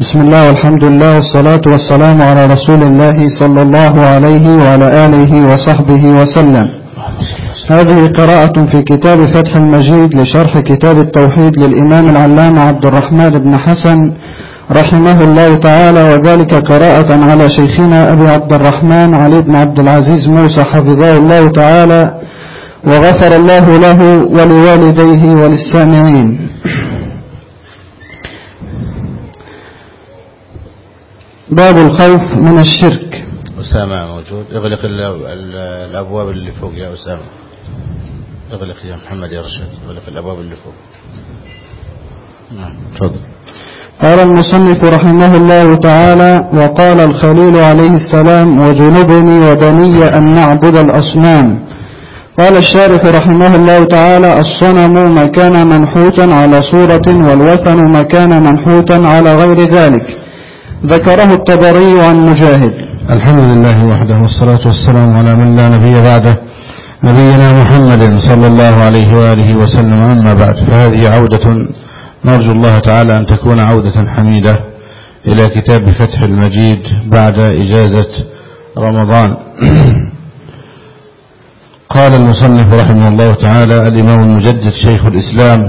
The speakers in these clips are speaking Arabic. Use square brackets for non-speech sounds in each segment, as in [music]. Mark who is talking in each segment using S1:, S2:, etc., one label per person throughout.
S1: بسم الله والحمد لله والصلاة والسلام على رسول الله صلى الله عليه وعلى آله وصحبه وسلم. هذه قراءة في كتاب فتح المجيد لشرح كتاب التوحيد للإمام العلامة عبد الرحمن بن حسن رحمه الله تعالى وذلك قراءة على شيخنا أبي عبد الرحمن علي بن عبد العزيز موسى حفظه الله تعالى وغفر الله له ولوالديه وللسامعين. باب الخوف من الشرك.
S2: أسامة موجود. اغلق ال- ال- الأبواب اللي فوق يا أسامة. اغلق يا محمد يا رشد اغلق الأبواب اللي فوق. نعم تفضل.
S1: قال المصنف رحمه الله تعالى وقال الخليل عليه السلام وجنبني وبني أن نعبد الأصنام. قال الشارح رحمه الله تعالى الصنم ما كان منحوتا على صورة والوثن ما كان منحوتا على غير ذلك. ذكره الطبري عن مجاهد
S2: الحمد لله وحده والصلاة والسلام على من لا نبي بعده نبينا محمد صلى الله عليه وآله وسلم. أما بعد فهذه عودة نرجو الله تعالى أن تكون عودة حميدة إلى كتاب فتح المجيد بعد إجازة رمضان. [clears throat] قال المصنف رحمه الله تعالى الإمام المجدد شيخ الإسلام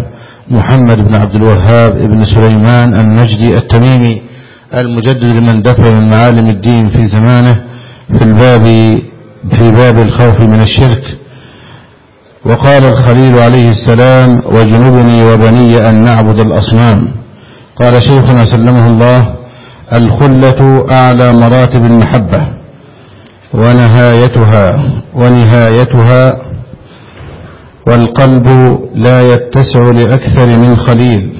S2: محمد بن عبد الوهاب بن سليمان النجدي التميمي المجدد لمن دثر من معالم الدين في زمانه في الباب في باب الخوف من الشرك. وقال الخليل عليه السلام وجنبني وبني أن نعبد الأصنام. قال شيخنا سلمه الله الخلة أعلى مراتب المحبة ونهايتها ونهايتها والقلب لا يتسع لأكثر من خليل.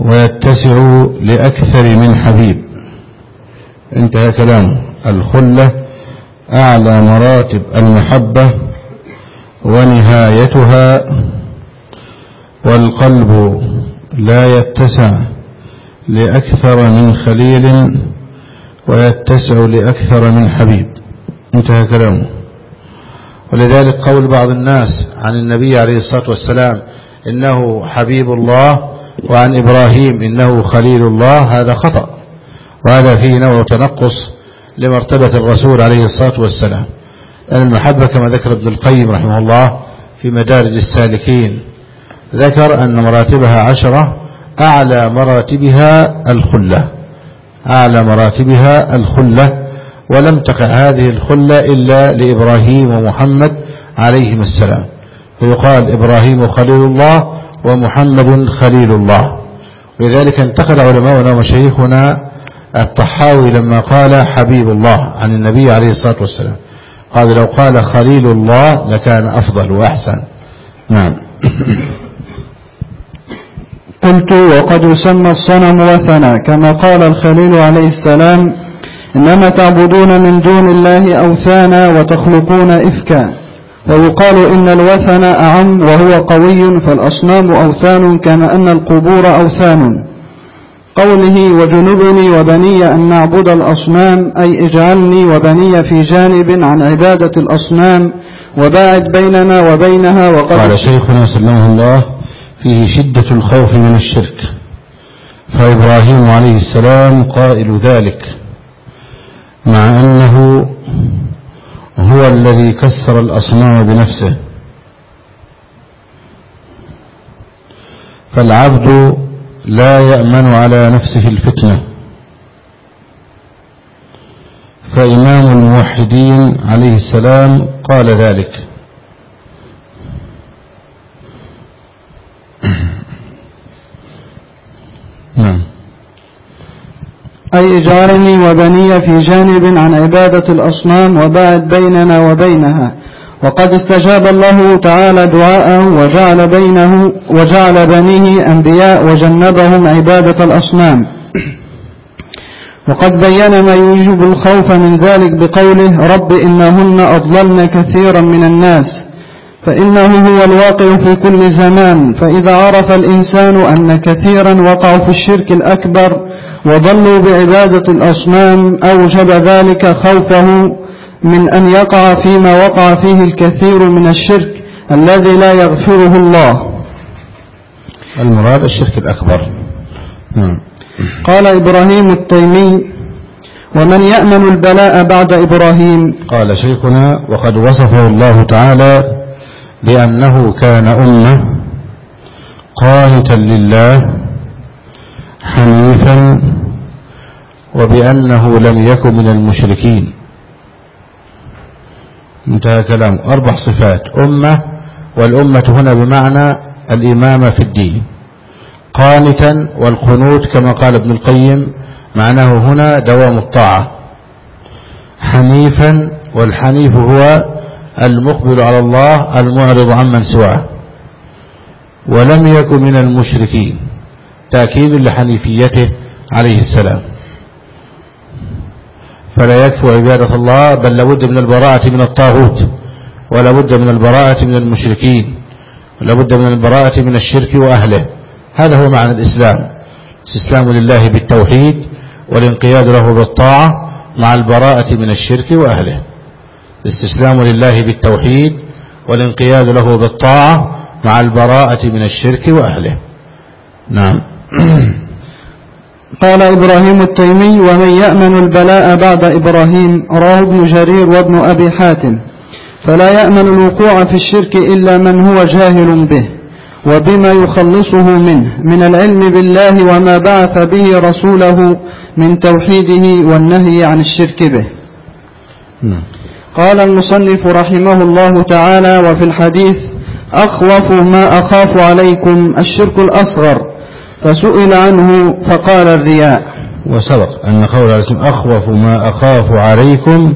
S2: ويتسع لأكثر من حبيب. انتهى كلامه الخلة أعلى مراتب المحبة ونهايتها والقلب لا يتسع لأكثر من خليل ويتسع لأكثر من حبيب. انتهى كلامه ولذلك قول بعض الناس عن النبي عليه الصلاة والسلام إنه حبيب الله وعن إبراهيم إنه خليل الله هذا خطأ وهذا فيه نوع تنقص لمرتبة الرسول عليه الصلاة والسلام. لأن المحبة كما ذكر ابن القيم رحمه الله في مدارج السالكين ذكر أن مراتبها عشرة أعلى مراتبها الخلة أعلى مراتبها الخلة ولم تقع هذه الخلة إلا لإبراهيم ومحمد عليهم السلام. فيقال إبراهيم خليل الله ومحمد خليل الله. ولذلك انتقل علماؤنا ومشايخنا الطحاوي لما قال حبيب الله عن النبي عليه الصلاة والسلام. قال لو قال خليل الله لكان أفضل وأحسن. نعم. [coughs]
S1: قلت وقد يسمى الصنم وثنا كما قال الخليل عليه السلام إنما تعبدون من دون الله أوثانا وتخلقون إفكا. ويقال إن الوثن أعم وهو قوي فالأصنام أوثان كما أن القبور أوثان. قوله وجنبني وبني أن نعبد الأصنام أي اجعلني وبني في جانب عن عبادة الأصنام وباعد بيننا وبينها وقد
S2: قال شيخنا سلمه الله فيه شدة الخوف من الشرك. فإبراهيم عليه السلام قائل ذلك مع أنه هو الذي كسر الأصنام بنفسه. فالعبد لا يأمن على نفسه الفتنة. فإمام الموحدين عليه السلام قال ذلك. نعم.
S1: أي اجعلني وبني في جانب عن عبادة الأصنام وباعد بيننا وبينها. وقد استجاب الله تعالى دعاءه وجعل بينه وجعل بنيه أنبياء وجنبهم عبادة الأصنام. وقد بين ما يوجب الخوف من ذلك بقوله رب إنهن أضللن كثيرا من الناس فإنه هو الواقع في كل زمان. فإذا عرف الإنسان أن كثيرا وقعوا في الشرك الأكبر وضلوا بعبادة الأصنام أوجب ذلك خوفه من أن يقع فيما وقع فيه الكثير من الشرك الذي لا يغفره الله.
S2: المراد الشرك الأكبر. نعم.
S1: قال إبراهيم التيمي ومن يأمن البلاء بعد إبراهيم؟
S2: قال شيخنا وقد وصفه الله تعالى بأنه كان أمة قانتا لله حنيفا وبأنه لم يكن من المشركين. انتهى كلام أربع صفات. أمة والأمة هنا بمعنى الإمامة في الدين. قانتا والقنوت كما قال ابن القيم معناه هنا دوام الطاعة. حنيفا والحنيف هو المقبل على الله المعرض عمن سواه. ولم يكن من المشركين. تأكيد لحنيفيته عليه السلام. فلا يكفو عبادة الله بل لابد من البراءة من الطاغوت ولا بد من البراءة من المشركين ولا بد من البراءة من الشرك وأهله. هذا هو معنى الإسلام. استسلام لله بالتوحيد والانقياد له بالطاعة مع البراءة من الشرك وأهله. الاستسلام لله بالتوحيد والانقياد له بالطاعة مع البراءة من الشرك وأهله. نعم. [clears throat]
S1: قال إبراهيم التيمي ومن يأمن البلاء بعد إبراهيم؟ راه ابن جرير وابن أبي حاتم. فلا يأمن الوقوع في الشرك إلا من هو جاهل به وبما يخلصه منه من العلم بالله وما بعث به رسوله من توحيده والنهي عن الشرك به.
S2: نعم.
S1: قال المصنف رحمه الله تعالى وفي الحديث أخوف ما أخاف عليكم الشرك الأصغر. فسئل عنه فقال الرياء.
S2: وسبق أن قول السلام أخوف ما أخاف عليكم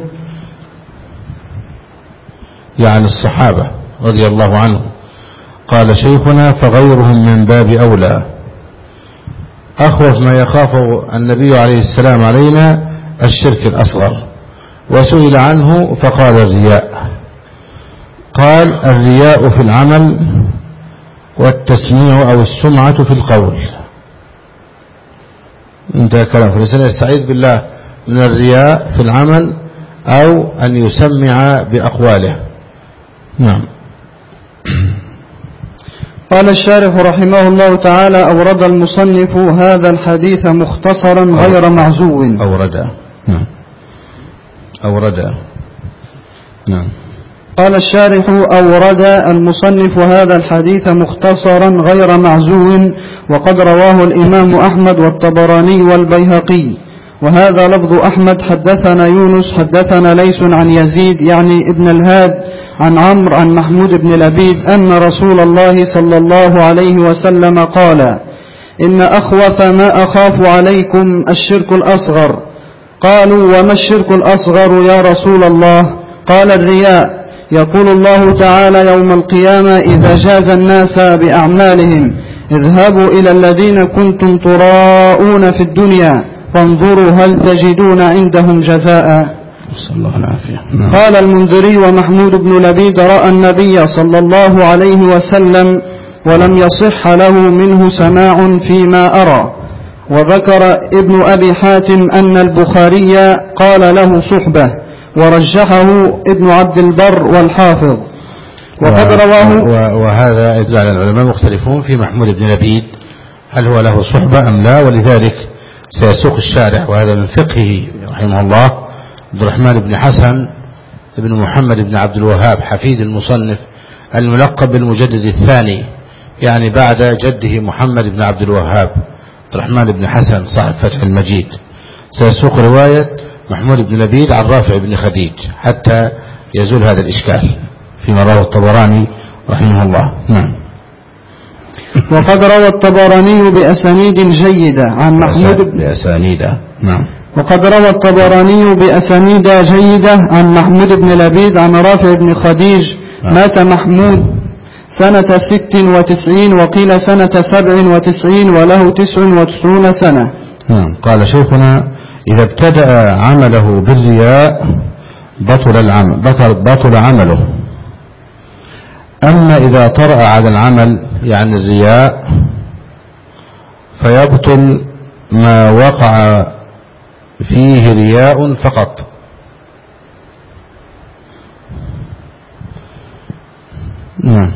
S2: يعني الصحابة رضي الله عنهم. قال شيخنا فغيرهم من باب أولى. أخوف ما يخاف النبي عليه السلام علينا الشرك الأصغر. وسئل عنه فقال الرياء. قال الرياء في العمل والتسميع أو السمعة في القول. انتهى كلام فالإنسان يستعيذ بالله من الرياء في العمل أو أن يسمع بأقواله. نعم.
S1: قال الشارح رحمه الله تعالى أورد المصنف هذا الحديث مختصرا غير معزو.
S2: أورد. نعم. أورد. نعم.
S1: قال الشارح أورد المصنف هذا الحديث مختصرا غير معزو وقد رواه الإمام أحمد والطبراني والبيهقي. وهذا لفظ أحمد حدثنا يونس حدثنا ليس عن يزيد يعني ابن الهاد عن عمرو عن محمود بن لبيد أن رسول الله صلى الله عليه وسلم قال إن أخوف ما أخاف عليكم الشرك الأصغر. قالوا وما الشرك الأصغر يا رسول الله؟ قال الرياء يقول الله تعالى يوم القيامة إذا جاز الناس بأعمالهم اذهبوا إلى الذين كنتم تراءون في الدنيا فانظروا هل تجدون عندهم جزاء
S2: الله العافية نعم.
S1: قال المنذري ومحمود بن لبيد رأى النبي صلى الله عليه وسلم ولم يصح له منه سماع فيما أرى وذكر ابن أبي حاتم أن البخاري قال له صحبة ورجحه ابن عبد البر والحافظ. وقد رواه
S2: وهذا يدل على العلماء مختلفون في محمود بن لبيد. هل هو له صحبة أم لا؟ ولذلك سيسوق الشارع وهذا من فقهه رحمه الله عبد الرحمن بن حسن بن محمد بن عبد الوهاب حفيد المصنف الملقب بالمجدد الثاني يعني بعد جده محمد بن عبد الوهاب عبد الرحمن بن حسن صاحب فتح المجيد. سيسوق رواية محمود بن لبيد عن رافع بن خديج حتى يزول هذا الإشكال فيما رواه الطبراني رحمه الله. نعم.
S1: وقد روى الطبراني بأسانيد جيدة عن محمود
S2: بأسانيد. نعم.
S1: وقد روى الطبراني بأسانيد جيدة عن محمود بن لبيد عن رافع بن خديج
S2: نعم.
S1: مات محمود سنة ست وتسعين وقيل سنة سبع وتسعين وله تسع وتسعون سنة.
S2: نعم. قال شيخنا إذا ابتدأ عمله بالرياء بطل العمل بطل, بطل عمله. أما إذا طرأ على العمل يعني الرياء فيبطل ما وقع فيه رياء فقط. نعم.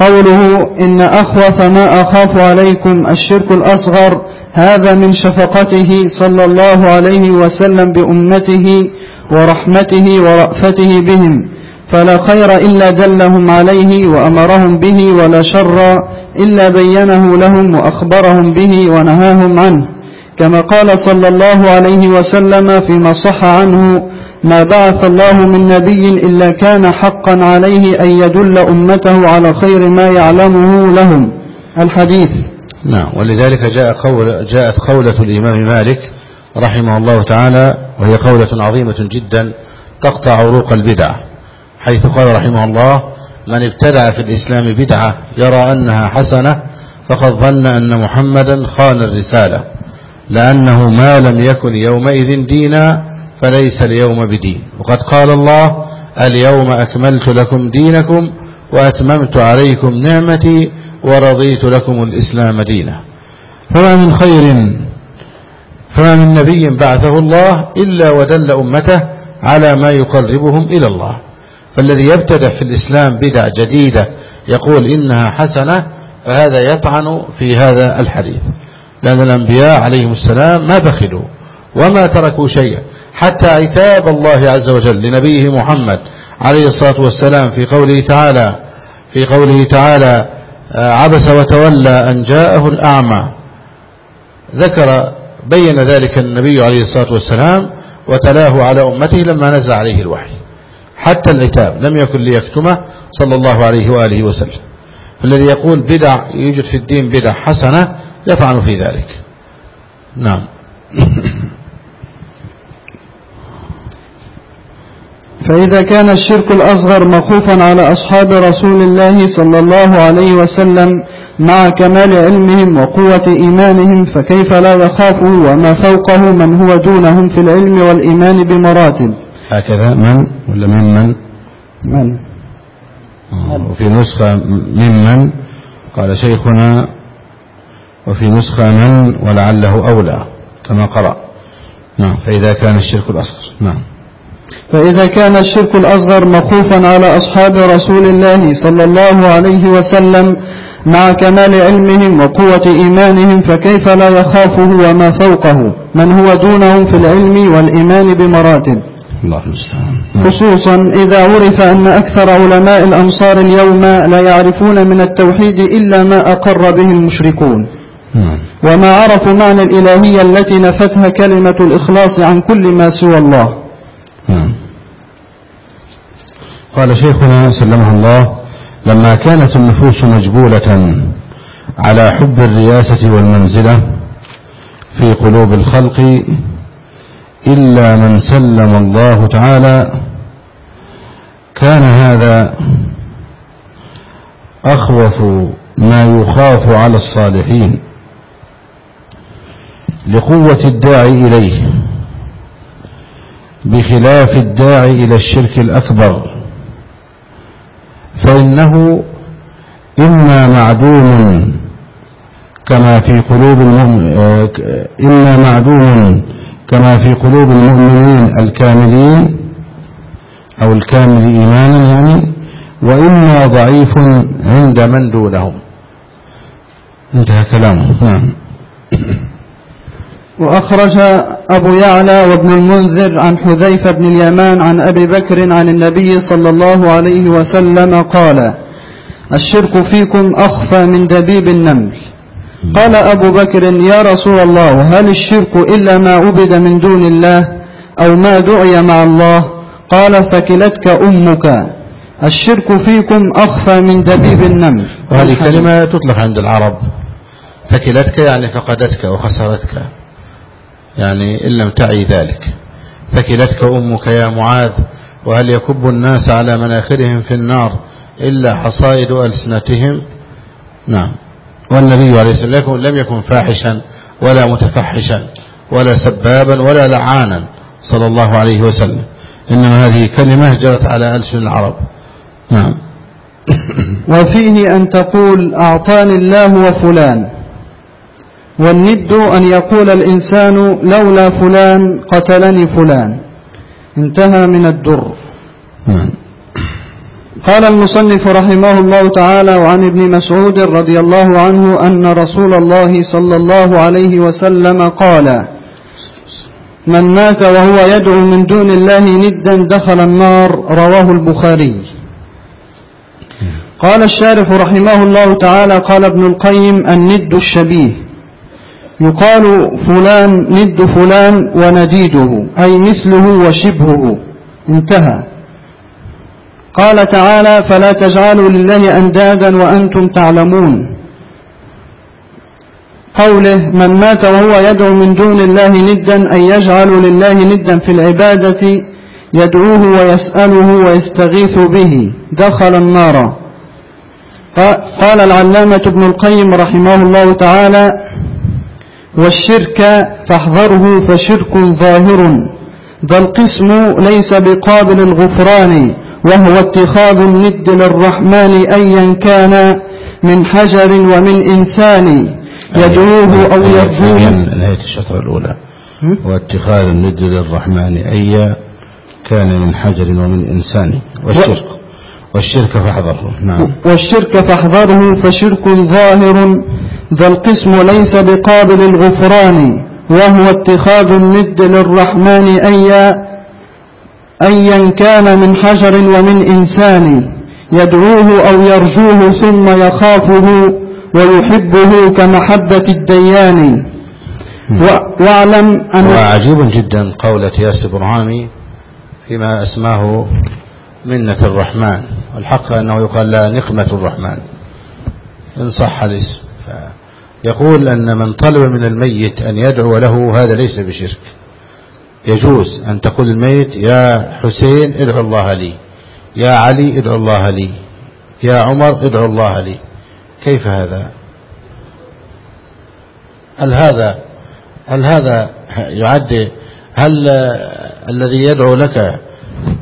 S1: قوله إن أخوف ما أخاف عليكم الشرك الأصغر هذا من شفقته صلى الله عليه وسلم بأمته ورحمته ورأفته بهم فلا خير إلا دلهم عليه وأمرهم به ولا شر إلا بينه لهم وأخبرهم به ونهاهم عنه. كما قال صلى الله عليه وسلم فيما صح عنه ما بعث الله من نبي إلا كان حقا عليه أن يدل أمته على خير ما يعلمه لهم. الحديث.
S2: نعم. ولذلك جاء قول جاءت قولة الإمام مالك رحمه الله تعالى وهي قولة عظيمة جدا تقطع عروق البدع. حيث قال رحمه الله من ابتدع في الإسلام بدعة يرى أنها حسنة فقد ظن أن محمدا خان الرسالة لأنه ما لم يكن يومئذ دينا فليس اليوم بدين. وقد قال الله اليوم أكملت لكم دينكم وأتممت عليكم نعمتي ورضيت لكم الإسلام دينا. فما من خير فما من نبي بعثه الله إلا ودل أمته على ما يقربهم إلى الله. فالذي يبتدع في الإسلام بدع جديدة يقول إنها حسنة فهذا يطعن في هذا الحديث. لأن الأنبياء عليهم السلام ما بخلوا وما تركوا شيئا. حتى عتاب الله عز وجل لنبيه محمد عليه الصلاة والسلام في قوله تعالى في قوله تعالى عبس وتولى أن جاءه الأعمى. ذكر بين ذلك النبي عليه الصلاة والسلام وتلاه على أمته لما نزل عليه الوحي. حتى العتاب لم يكن ليكتمه صلى الله عليه وآله وسلم. الذي يقول بدع يوجد في الدين بدع حسنة يطعن في ذلك. نعم.
S1: فإذا كان الشرك الأصغر مخوفا على أصحاب رسول الله صلى الله عليه وسلم مع كمال علمهم وقوة إيمانهم فكيف لا يخافه وما فوقه من هو دونهم في العلم والإيمان بمراتب؟
S2: هكذا. من؟ ولا ممن
S1: من؟
S2: آه، وفي نسخة ممن قال شيخنا وفي نسخة من ولعله أولى كما قرأ. نعم فإذا كان الشرك الأصغر. نعم.
S1: فإذا كان الشرك الأصغر مخوفا على أصحاب رسول الله صلى الله عليه وسلم مع كمال علمهم وقوة إيمانهم فكيف لا يخافه وما فوقه؟ من هو دونهم في العلم والإيمان بمراتب؟
S2: الله المستعان.
S1: خصوصا إذا عرف أن أكثر علماء الأمصار اليوم لا يعرفون من التوحيد إلا ما أقر به المشركون.
S2: نعم.
S1: وما عرفوا معنى الإلهية التي نفتها كلمة الإخلاص عن كل ما سوى الله.
S2: قال شيخنا سلمه الله لما كانت النفوس مجبولة على حب الرياسة والمنزلة في قلوب الخلق إلا من سلم الله تعالى كان هذا أخوف ما يخاف على الصالحين لقوة الداعي إليه. بخلاف الداعي إلى الشرك الأكبر. فإنه إما معدوم كما في قلوب المؤمن إما معدوم كما في قلوب المؤمنين الكاملين أو الكامل إيمانا يعني وإما ضعيف عند من دونهم. انتهى كلامه. نعم.
S1: وأخرج أبو يعلى وابن المنذر عن حذيفة بن اليمان عن أبي بكر عن النبي صلى الله عليه وسلم قال الشرك فيكم أخفى من دبيب النمل. قال أبو بكر يا رسول الله هل الشرك إلا ما عبد من دون الله أو ما دعي مع الله؟ قال ثكلتك أمك. الشرك فيكم أخفى من دبيب النمل.
S2: وهذه كلمة تطلق عند العرب. ثكلتك يعني فقدتك وخسرتك. يعني إن لم تعي ذلك. ثكلتك أمك يا معاذ وهل يكب الناس على مناخرهم في النار إلا حصائد ألسنتهم؟ نعم. والنبي عليه السلام لم يكن فاحشا ولا متفحشا ولا سبابا ولا لعانا صلى الله عليه وسلم. إنما هذه كلمة جرت على ألسن العرب. نعم.
S1: وفيه أن تقول أعطاني الله وفلان. والند أن يقول الإنسان لولا فلان قتلني فلان. انتهى من الدر.
S2: نعم.
S1: قال المصنف رحمه الله تعالى وعن ابن مسعود رضي الله عنه أن رسول الله صلى الله عليه وسلم قال من مات وهو يدعو من دون الله ندا دخل النار. رواه البخاري. قال الشارح رحمه الله تعالى قال ابن القيم الند الشبيه. يقال فلان ند فلان ونديده أي مثله وشبهه. انتهى. قال تعالى فلا تجعلوا لله أندادا وأنتم تعلمون. قوله من مات وهو يدعو من دون الله ندا أي يجعل لله ندا في العبادة يدعوه ويسأله ويستغيث به. دخل النار. قال العلامة ابن القيم رحمه الله تعالى والشرك فاحذره فشرك ظاهر. ذا القسم ليس بقابل الغفران وهو اتخاذ الند للرحمن أيا كان من حجر ومن إنسان يدعوه أو يرجوه
S2: نهاية الشطرة الأولى. واتخاذ الند للرحمن أيا كان من حجر ومن إنسان. والشرك. والشرك فاحذره. نعم.
S1: والشرك فاحذره فشرك ظاهر. ذا القسم ليس بقابل الغفران وهو اتخاذ الند للرحمن أيا أيا كان من حجر ومن إنسان يدعوه أو يرجوه ثم يخافه ويحبه كمحبة الديان. واعلم
S2: أن وعجيب جدا قولة ياس برهامي فيما أسماه منة الرحمن. والحق أنه يقال لا نقمة الرحمن. إن صح الاسم. يقول أن من طلب من الميت أن يدعو له هذا ليس بشرك. يجوز أن تقول الميت يا حسين ادعو الله لي. يا علي ادعو الله لي. يا عمر ادعو الله لي. كيف هذا؟ هل هذا هل هذا يعد هل الذي يدعو لك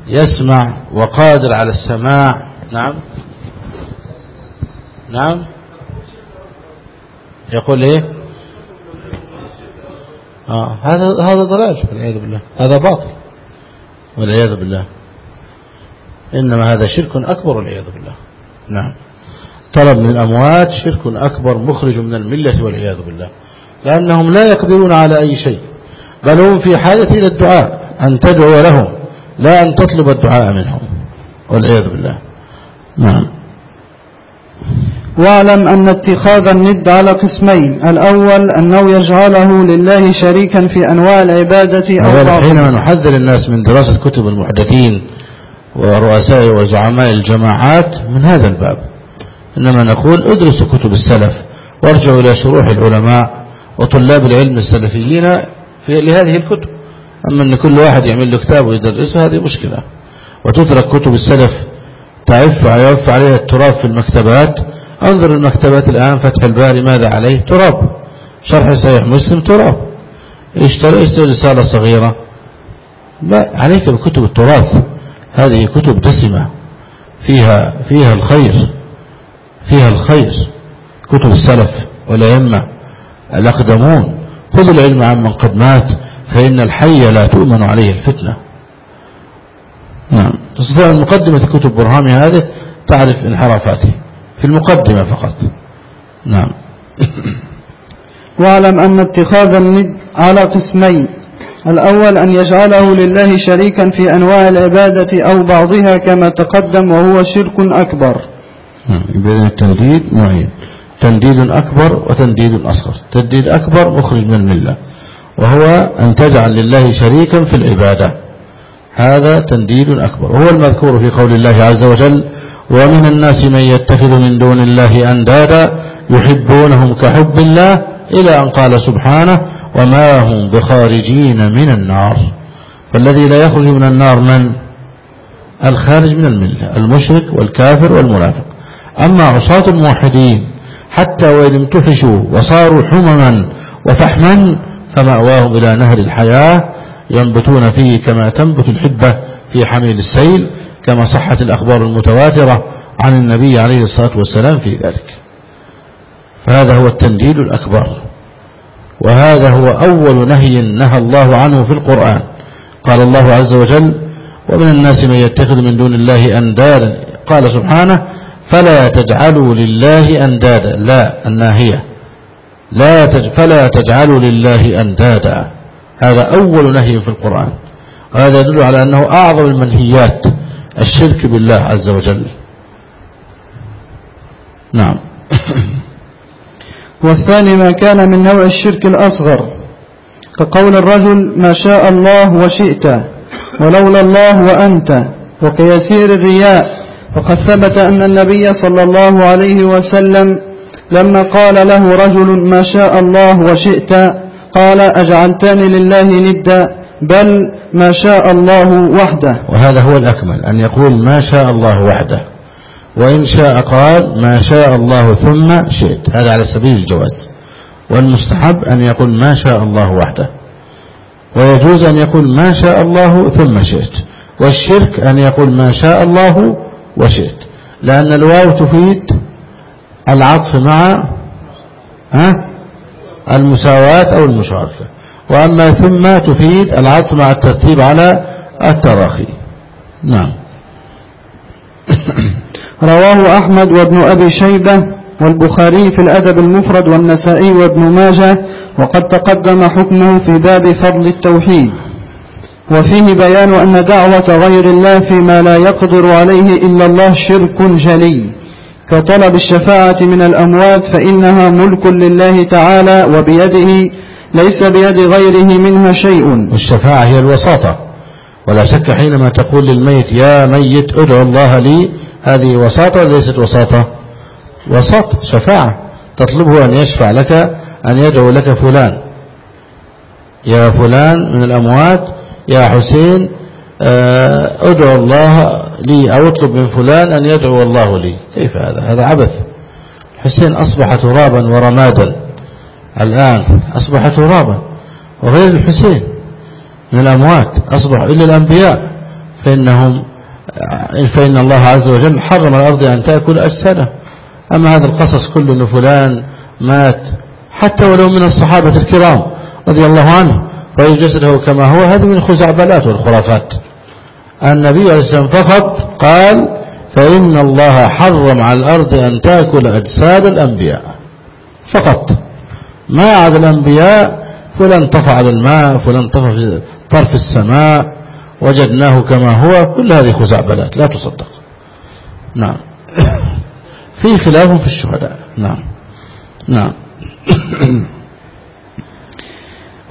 S2: يسمع وقادر على السماع؟ نعم. نعم. يقول إيه؟ آه هذا هذا ضلال والعياذ بالله. هذا باطل والعياذ بالله. إنما هذا شرك أكبر والعياذ بالله. نعم. طلب من الأموات شرك أكبر مخرج من الملة والعياذ بالله. لأنهم لا يقدرون على أي شيء بل هم في حاجة إلى الدعاء أن تدعو لهم لا أن تطلب الدعاء منهم والعياذ بالله. نعم.
S1: واعلم أن اتخاذ الند على قسمين. الأول أنه يجعله لله شريكا في أنواع العبادة
S2: أو حينما نحذر الناس من دراسة كتب المحدثين ورؤساء وزعماء الجماعات من هذا الباب. إنما نقول ادرسوا كتب السلف وارجعوا إلى شروح العلماء وطلاب العلم السلفيين في لهذه الكتب. أما أن كل واحد يعمل له كتاب ويدرسه هذه مشكلة. وتترك كتب السلف تعف يعف عليها التراب في المكتبات انظر المكتبات الآن فتح الباري ماذا عليه؟ تراب. شرح صحيح مسلم تراب. اشتري رسالة صغيرة؟ لا عليك بكتب التراث. هذه كتب دسمة. فيها فيها الخير. فيها الخير. كتب السلف والأئمة الأقدمون. خذ العلم عمن قد مات فإن الحي لا تؤمن عليه الفتنة. نعم. تستطيع مقدمة كتب برهامي هذه؟ تعرف انحرافاته في المقدمة فقط. نعم. [coughs]
S1: واعلم أن اتخاذ الند على قسمين. الأول أن يجعله لله شريكا في أنواع العبادة أو بعضها كما تقدم وهو شرك أكبر.
S2: نعم إذن التنديد نوعين تنديد أكبر وتنديد أصغر. تنديد أكبر مخرج من الملة. وهو أن تجعل لله شريكا في العبادة. هذا تنديد أكبر. وهو المذكور في قول الله عز وجل ومن الناس من يتخذ من دون الله أندادا يحبونهم كحب الله إلى أن قال سبحانه وما هم بخارجين من النار. فالذي لا يخرج من النار من؟ الخارج من الملة المشرك والكافر والمنافق. أما عصاة الموحدين حتى وإن امتحشوا وصاروا حمما وفحما فمأواهم إلى نهر الحياة ينبتون فيه كما تنبت الحبة في حميل السيل كما صحت الأخبار المتواترة عن النبي عليه الصلاة والسلام في ذلك. فهذا هو التنديد الأكبر. وهذا هو أول نهي نهى الله عنه في القرآن. قال الله عز وجل ومن الناس من يتخذ من دون الله أندادا. قال سبحانه فلا تجعلوا لله أندادا. لا الناهية. لا تج فلا تجعلوا لله أندادا. هذا أول نهي في القرآن. وهذا يدل على أنه أعظم المنهيات. الشرك بالله عز وجل. نعم. [coughs]
S1: والثاني ما كان من نوع الشرك الأصغر كقول الرجل ما شاء الله وشئت ولولا الله وأنت وكيسير الرياء وقد ثبت أن النبي صلى الله عليه وسلم لما قال له رجل ما شاء الله وشئت قال أجعلتني لله ندا بل ما شاء الله وحده.
S2: وهذا هو الأكمل أن يقول ما شاء الله وحده. وإن شاء قال ما شاء الله ثم شئت. هذا على سبيل الجواز. والمستحب أن يقول ما شاء الله وحده. ويجوز أن يقول ما شاء الله ثم شئت. والشرك أن يقول ما شاء الله وشئت. لأن الواو تفيد العطف مع ها المساواة أو المشاركة. وأما ثم تفيد العطف مع الترتيب على التراخي. نعم. [coughs]
S1: رواه أحمد وابن أبي شيبة والبخاري في الأدب المفرد والنسائي وابن ماجه وقد تقدم حكمه في باب فضل التوحيد. وفيه بيان أن دعوة غير الله فيما لا يقدر عليه إلا الله شرك جلي. كطلب الشفاعة من الأموات فإنها ملك لله تعالى وبيده ليس بيد غيره منها شيء.
S2: والشفاعة هي الوساطة. ولا شك حينما تقول للميت يا ميت ادعو الله لي. هذه وساطة ليست وساطة. وساطة شفاعة. تطلبه أن يشفع لك أن يدعو لك فلان. يا فلان من الأموات. يا حسين آه، ادعو الله لي. أو اطلب من فلان أن يدعو الله لي. كيف هذا؟ هذا عبث. حسين أصبح ترابا ورمادا. الآن أصبح ترابا وغير الحسين من الأموات أصبح إلا الأنبياء فإنهم فإن الله عز وجل حرم الأرض أن تأكل أجساده أما هذا القصص كله أن فلان مات حتى ولو من الصحابة الكرام رضي الله عنه رأي جسده كما هو هذا من الخزعبلات والخرافات. النبي عليه السلام فقط قال فإن الله حرم على الأرض أن تأكل أجساد الأنبياء. فقط. ما عاد الأنبياء؟ فلان طفى على الماء فلان طفى في طرف السماء وجدناه كما هو. كل هذه خزعبلات لا تصدق. نعم. [coughs] في خلاف في الشهداء. نعم. نعم. [coughs]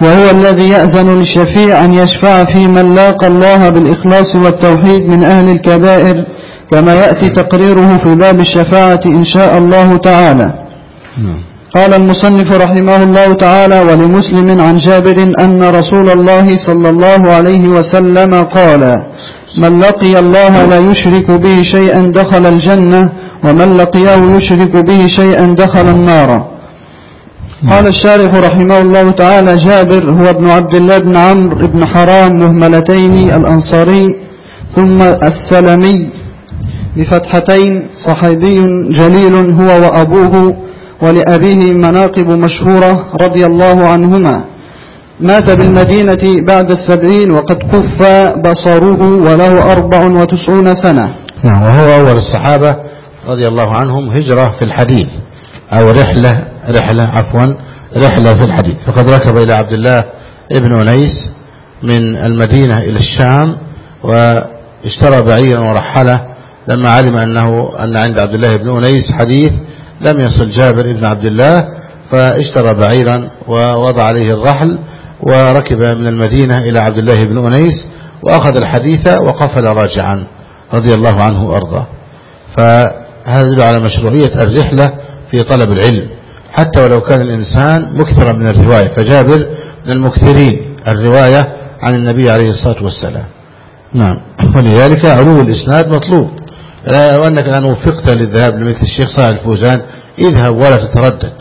S1: وهو الذي يأذن للشفيع أن يشفع في من لاقى الله بالإخلاص والتوحيد من أهل الكبائر كما يأتي تقريره في باب الشفاعة إن شاء الله تعالى.
S2: نعم.
S1: قال المصنف رحمه الله تعالى ولمسلم عن جابر أن رسول الله صلى الله عليه وسلم قال من لقي الله لا يشرك به شيئا دخل الجنة ومن لقيه يشرك به شيئا دخل النار. قال الشارح رحمه الله تعالى جابر هو ابن عبد الله بن عمرو بن حرام مهملتين الأنصاري ثم السلمي بفتحتين صحابي جليل هو وأبوه ولأبيه مناقب مشهورة رضي الله عنهما. مات بالمدينة بعد السبعين وقد كف بصره وله أربع وتسعون سنة.
S2: نعم وهو أول الصحابة رضي الله عنهم هجرة في الحديث أو رحلة رحلة عفوا رحلة في الحديث. فقد ركب إلى عبد الله ابن أنيس من المدينة إلى الشام واشترى بعيرا ورحلة لما علم أنه أن عند عبد الله بن أنيس حديث لم يصل جابر بن عبد الله فاشترى بعيرا ووضع عليه الرحل وركب من المدينة إلى عبد الله بن أنيس وأخذ الحديث وقفل راجعا رضي الله عنه وأرضاه. فهذا على مشروعية الرحلة في طلب العلم. حتى ولو كان الإنسان مكثرا من الرواية فجابر من المكثرين الرواية عن النبي عليه الصلاة والسلام. نعم. ولذلك علو الإسناد مطلوب. وأنك الآن وفقت للذهاب لمثل الشيخ صالح الفوزان اذهب ولا تتردد.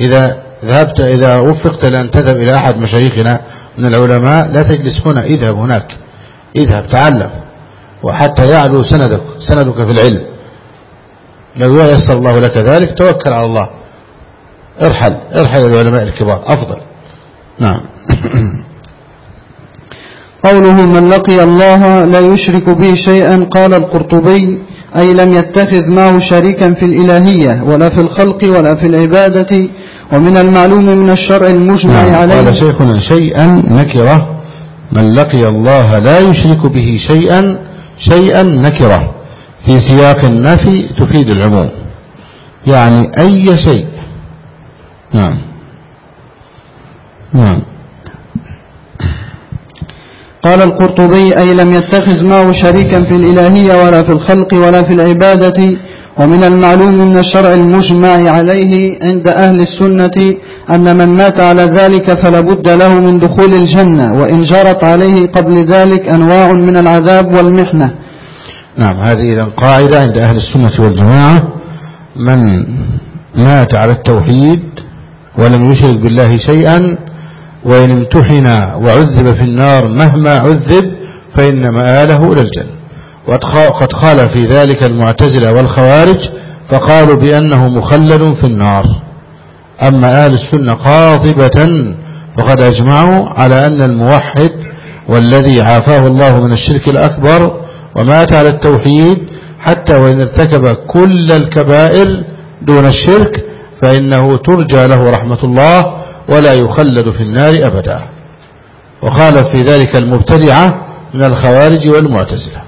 S2: إذا ذهبت إذا وفقت لأن تذهب إلى أحد مشايخنا من العلماء لا تجلس هنا اذهب هناك. اذهب تعلم. وحتى يعلو سندك سندك في العلم. لو يسر الله لك ذلك توكل على الله. ارحل ارحل العلماء الكبار أفضل. نعم. [clears throat]
S1: قوله من لقي الله لا يشرك به شيئا قال القرطبي أي لم يتخذ معه شريكا في الإلهية ولا في الخلق ولا في العبادة ومن المعلوم من الشرع المجمع
S2: نعم
S1: عليه.
S2: قال شيخنا شيئا نكرة من لقي الله لا يشرك به شيئا شيئا نكرة في سياق النفي تفيد العموم. يعني أي شيء. نعم. نعم.
S1: قال القرطبي أي لم يتخذ معه شريكا في الإلهية ولا في الخلق ولا في العبادة ومن المعلوم من الشرع المجمع عليه عند أهل السنة أن من مات على ذلك فلا بد له من دخول الجنة وإن جرت عليه قبل ذلك أنواع من العذاب والمحنة.
S2: نعم هذه إذا قاعدة عند أهل السنة والجماعة. من مات على التوحيد ولم يشرك بالله شيئا وإن امتحن وعذب في النار مهما عذب فإن مآله إلى الجنة. وقد قال في ذلك المعتزلة والخوارج فقالوا بأنه مخلد في النار. أما أهل السنة قاطبة فقد أجمعوا على أن الموحد والذي عافاه الله من الشرك الأكبر ومات على التوحيد حتى وإن ارتكب كل الكبائر دون الشرك فإنه ترجى له رحمة الله ولا يخلد في النار أبدا. وقال في ذلك المبتدعة من الخوارج والمعتزلة.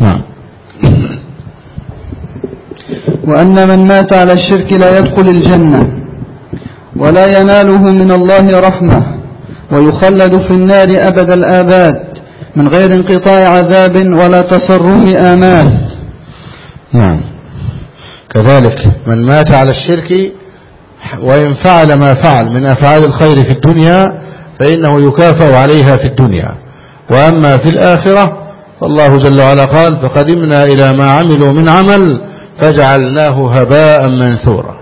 S2: نعم. [clears throat]
S1: وأن من مات على الشرك لا يدخل الجنة ولا يناله من الله رحمة ويخلد في النار أبد الآباد من غير انقطاع عذاب ولا تصرم آمال.
S2: نعم. كذلك من مات على الشرك وإن فعل ما فعل من أفعال الخير في الدنيا فإنه يكافأ عليها في الدنيا. وأما في الآخرة فالله جل وعلا قال فقدمنا إلى ما عملوا من عمل فجعلناه هباء منثورا.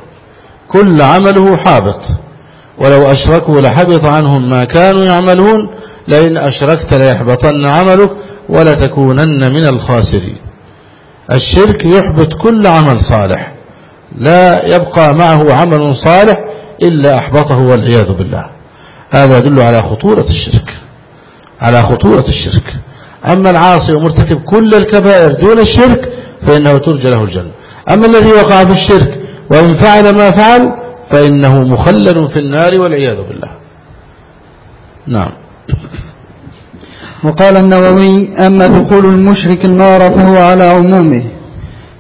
S2: كل عمله حابط. ولو أشركوا لحبط عنهم ما كانوا يعملون لئن أشركت ليحبطن عملك ولتكونن من الخاسرين. الشرك يحبط كل عمل صالح. لا يبقى معه عمل صالح إلا أحبطه والعياذ بالله. هذا يدل على خطورة الشرك على خطورة الشرك. أما العاصي ومرتكب كل الكبائر دون الشرك فإنه ترجى له الجنة. أما الذي وقع في الشرك وإن فعل ما فعل فإنه مخلد في النار والعياذ بالله. نعم.
S1: وقال النووي أما دخول المشرك النار فهو على عمومه.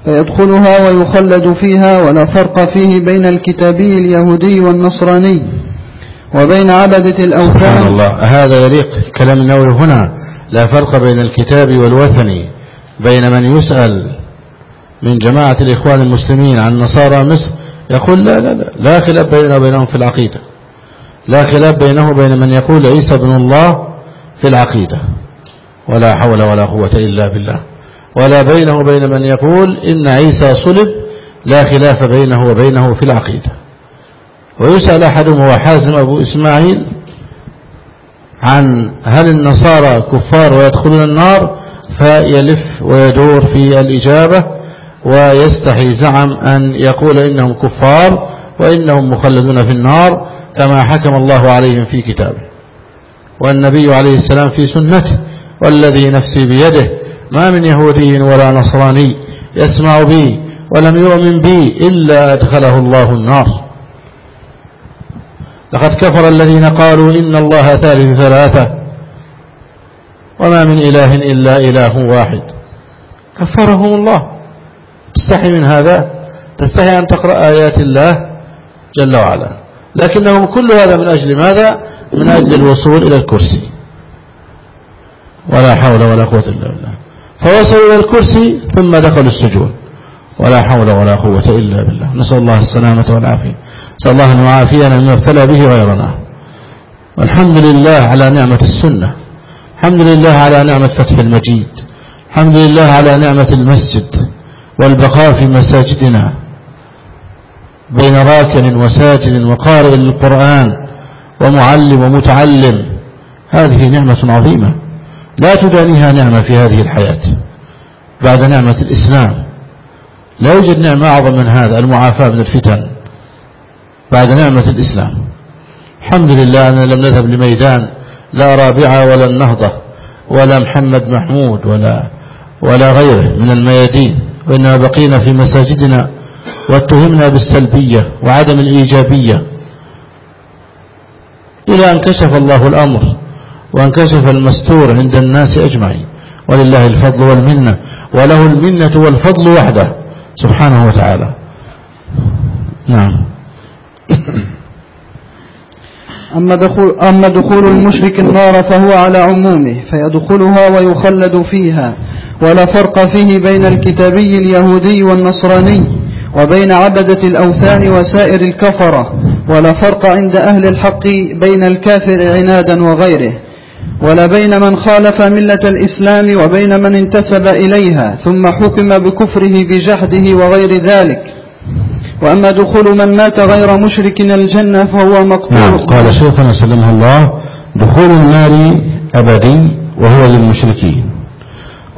S1: فيدخلها ويخلد فيها ولا فرق فيه بين الكتابي اليهودي والنصراني وبين عبدة الأوثان.
S2: سبحان الله. هذا يليق كلام النووي هنا. لا فرق بين الكتاب والوثني بين من يسأل من جماعة الإخوان المسلمين عن نصارى مصر يقول لا لا لا. لا خلاف بيننا وبينهم في العقيدة. لا خلاف بينه وبين من يقول عيسى ابن الله في العقيدة. ولا حول ولا قوة إلا بالله. ولا بينه وبين من يقول إن عيسى صلب لا خلاف بينه وبينه في العقيدة. ويسأل أحدهم هو حازم أبو إسماعيل عن هل النصارى كفار ويدخلون النار؟ فيلف ويدور في الإجابة ويستحي زعم أن يقول إنهم كفار وإنهم مخلدون في النار كما حكم الله عليهم في كتابه. والنبي عليه السلام في سنته والذي نفسي بيده ما من يهودي ولا نصراني يسمع بي ولم يؤمن بي إلا أدخله الله النار. لقد كفر الذين قالوا إن الله ثالث ثلاثة وما من إله إلا إله واحد. كفرهم الله. تستحي من هذا؟ تستحي أن تقرأ آيات الله جل وعلا. لكنهم كل هذا من أجل ماذا؟ من أجل الوصول إلى الكرسي. ولا حول ولا قوة إلا بالله. فوصلوا إلى الكرسي ثم دخلوا السجون ولا حول ولا قوة إلا بالله. نسأل الله السلامة والعافية. نسأل الله أن يعافينا مما ابتلى به غيرنا. والحمد لله على نعمة السنة. الحمد لله على نعمة فتح المجيد. الحمد لله على نعمة المسجد والبقاء في مساجدنا بين راكن وساجد وقارئ للقرآن ومعلم ومتعلم. هذه نعمة عظيمة. لا تدانيها نعمة في هذه الحياة بعد نعمة الإسلام. لا يوجد نعمة أعظم من هذا المعافاة من الفتن بعد نعمة الإسلام. الحمد لله أننا لم نذهب لميدان لا رابعة ولا النهضة ولا محمد محمود ولا ولا غيره من الميادين وإنما بقينا في مساجدنا واتهمنا بالسلبية وعدم الإيجابية. إلى أن كشف الله الأمر وأن كشف المستور عند الناس أجمعين. ولله الفضل والمنة وله المنة والفضل وحده سبحانه وتعالى. نعم. [coughs]
S1: أما دخول, أما دخول المشرك النار فهو على عمومه فيدخلها ويخلد فيها ولا فرق فيه بين الكتابي اليهودي والنصراني وبين عبدة الأوثان وسائر الكفرة ولا فرق عند أهل الحق بين الكافر عنادا وغيره. ولا بين من خالف ملة الإسلام وبين من انتسب إليها ثم حكم بكفره بجحده وغير ذلك. وأما دخول من مات غير مشرك الجنة فهو مقطوع
S2: نعم قال شيخنا سلمه الله دخول النار أبدي وهو للمشركين.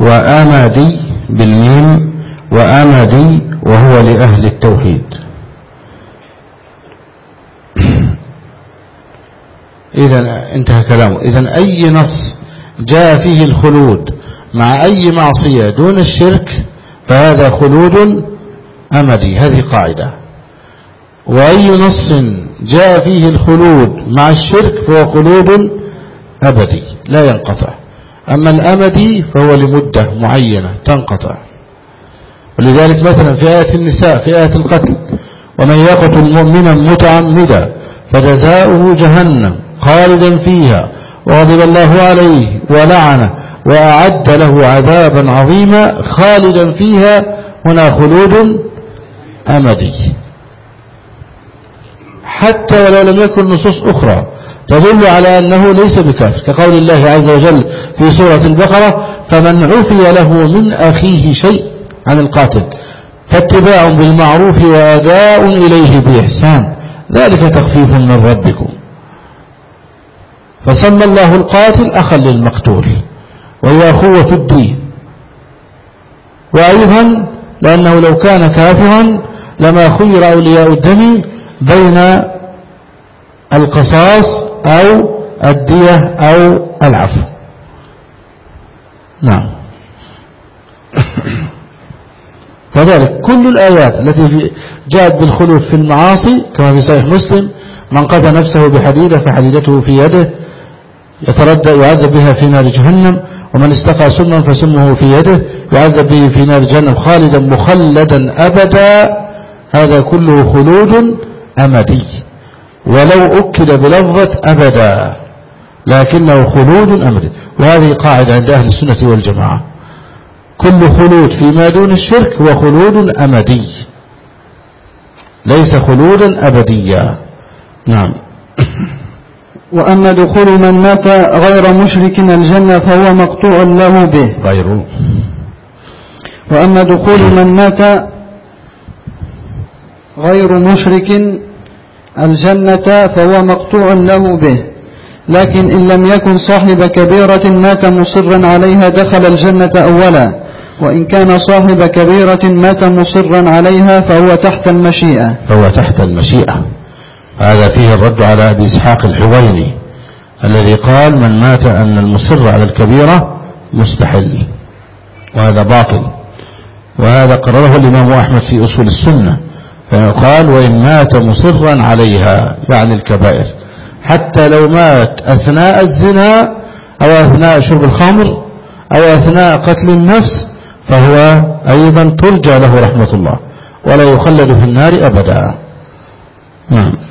S2: وآمادي بالميم وآمادي وهو لأهل التوحيد. إذا انتهى كلامه. إذا أي نص جاء فيه الخلود مع أي معصية دون الشرك فهذا خلود أمدي. هذه قاعدة. وأي نص جاء فيه الخلود مع الشرك فهو خلود أبدي لا ينقطع. أما الأمدي فهو لمدة معينة تنقطع. ولذلك مثلا في آية النساء في آية القتل ومن يقتل مؤمنا متعمدا فجزاؤه جهنم. خالدا فيها وغضب الله عليه ولعنه وأعد له عذابا عظيما خالدا فيها هنا خلود أمدي. حتى ولو لم يكن نصوص أخرى تدل على أنه ليس بكافر كقول الله عز وجل في سورة البقرة فمن عفي له من أخيه شيء عن القاتل. فاتباع بالمعروف وأداء إليه بإحسان. ذلك تخفيف من ربكم. فسمى الله القاتل أخا للمقتول وهي أخوة في الدين. وأيضا لأنه لو كان كافرا لما خير أولياء الدم بين القصاص أو الدية أو العفو. نعم. [coughs] كذلك كل الآيات التي جاءت بالخلود في المعاصي كما في صحيح مسلم من قتل نفسه بحديدة فحديدته في يده يتردى يعذب بها في نار جهنم ومن استقى سما فسمه في يده يعذب به في نار جهنم خالدا مخلدا أبدا. هذا كله خلود أمدي. ولو أكد بلفظة أبدا لكنه خلود أمدي. وهذه قاعدة عند أهل السنة والجماعة. كل خلود فيما دون الشرك هو خلود أمدي. ليس خلودا أبديا. نعم.
S1: وأما دخول من مات غير مشرك الجنة فهو مقطوع له به.
S2: غير.
S1: وأما دخول من مات غير مشرك الجنة فهو مقطوع له به. لكن إن لم يكن صاحب كبيرة مات مصرا عليها دخل الجنة أولا. وإن كان صاحب كبيرة مات مصرا عليها فهو تحت المشيئة.
S2: فهو تحت المشيئة. هذا فيه الرد على أبي إسحاق الحويني الذي قال من مات أن المصر على الكبيرة مستحل وهذا باطل. وهذا قرره الإمام أحمد في أصول السنة فيقال وإن مات مصرا عليها يعني الكبائر. حتى لو مات أثناء الزنا أو أثناء شرب الخمر أو أثناء قتل النفس فهو أيضا ترجى له رحمة الله ولا يخلد في النار أبدا. نعم.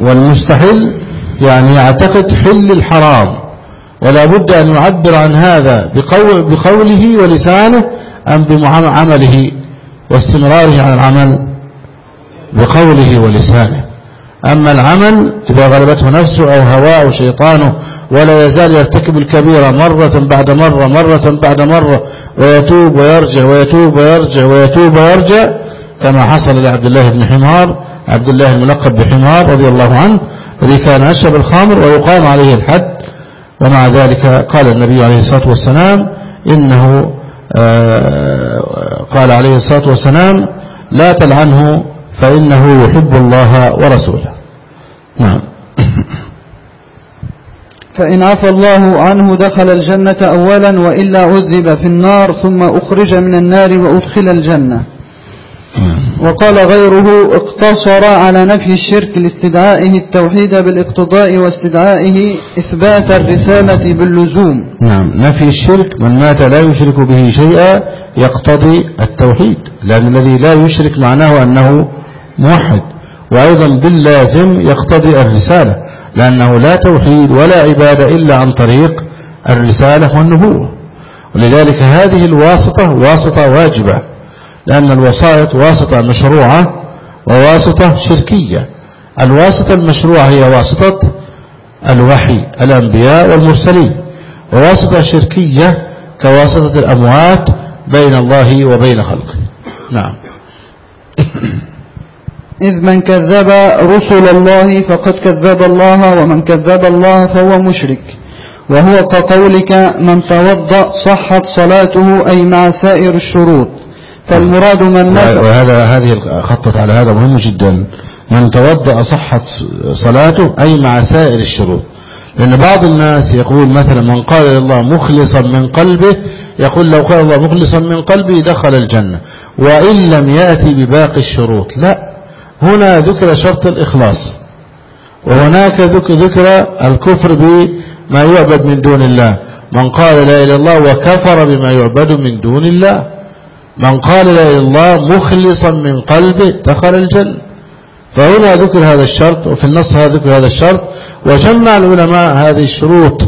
S2: والمستحل يعني يعتقد حل الحرام ولا بد أن يعبر عن هذا بقول بقوله ولسانه أم بعمله واستمراره على العمل بقوله ولسانه. أما العمل إذا غلبته نفسه أو هواه شيطانه ولا يزال يرتكب الكبيرة مرة بعد مرة مرة بعد مرة ويتوب ويرجع ويتوب ويرجع ويتوب ويرجع كما حصل لعبد الله بن حمار عبد الله الملقب بحمار رضي الله عنه الذي كان أشرب الخمر ويقام عليه الحد. ومع ذلك قال النبي عليه الصلاة والسلام إنه آه، قال عليه الصلاة والسلام لا تلعنه فإنه يحب الله ورسوله. نعم. [laughs]
S1: فإن عفى الله عنه دخل الجنة أولا وإلا عذب في النار ثم أخرج من النار وأدخل الجنة. وقال غيره اقتصر على نفي الشرك لاستدعائه التوحيد بالاقتضاء واستدعائه إثبات الرسالة باللزوم.
S2: نعم نفي الشرك من مات لا يشرك به شيئا يقتضي التوحيد لأن الذي لا يشرك معناه أنه موحد. وأيضا باللازم يقتضي الرسالة لأنه لا توحيد ولا عبادة إلا عن طريق الرسالة والنبوة. ولذلك هذه الواسطة واسطة واجبة. لأن الوسائط واسطة مشروعة وواسطة شركية. الواسطة المشروعة هي واسطة الوحي الأنبياء والمرسلين. وواسطة شركية كواسطة الأموات بين الله وبين خلقه. نعم. [coughs]
S1: إذ من كذب رسل الله فقد كذب الله ومن كذب الله فهو مشرك. وهو كقولك من توضأ صحت صلاته أي مع سائر الشروط. فالمراد من مات
S2: وهذا هذه خطت على هذا مهم جدا. من توضأ صحت صلاته أي مع سائر الشروط. لأن بعض الناس يقول مثلا من قال الله مخلصا من قلبه يقول لو قال الله مخلصا من قلبه دخل الجنة. وإن لم يأتي بباقي الشروط لا. هنا ذكر شرط الإخلاص. وهناك ذكر الكفر بما يعبد من دون الله. من قال لا إله إلا الله وكفر بما يعبد من دون الله. من قال لا إله الله مخلصا من قلبه دخل الجنة. فهنا ذكر هذا الشرط وفي النص هذا ذكر هذا الشرط. وجمع العلماء هذه الشروط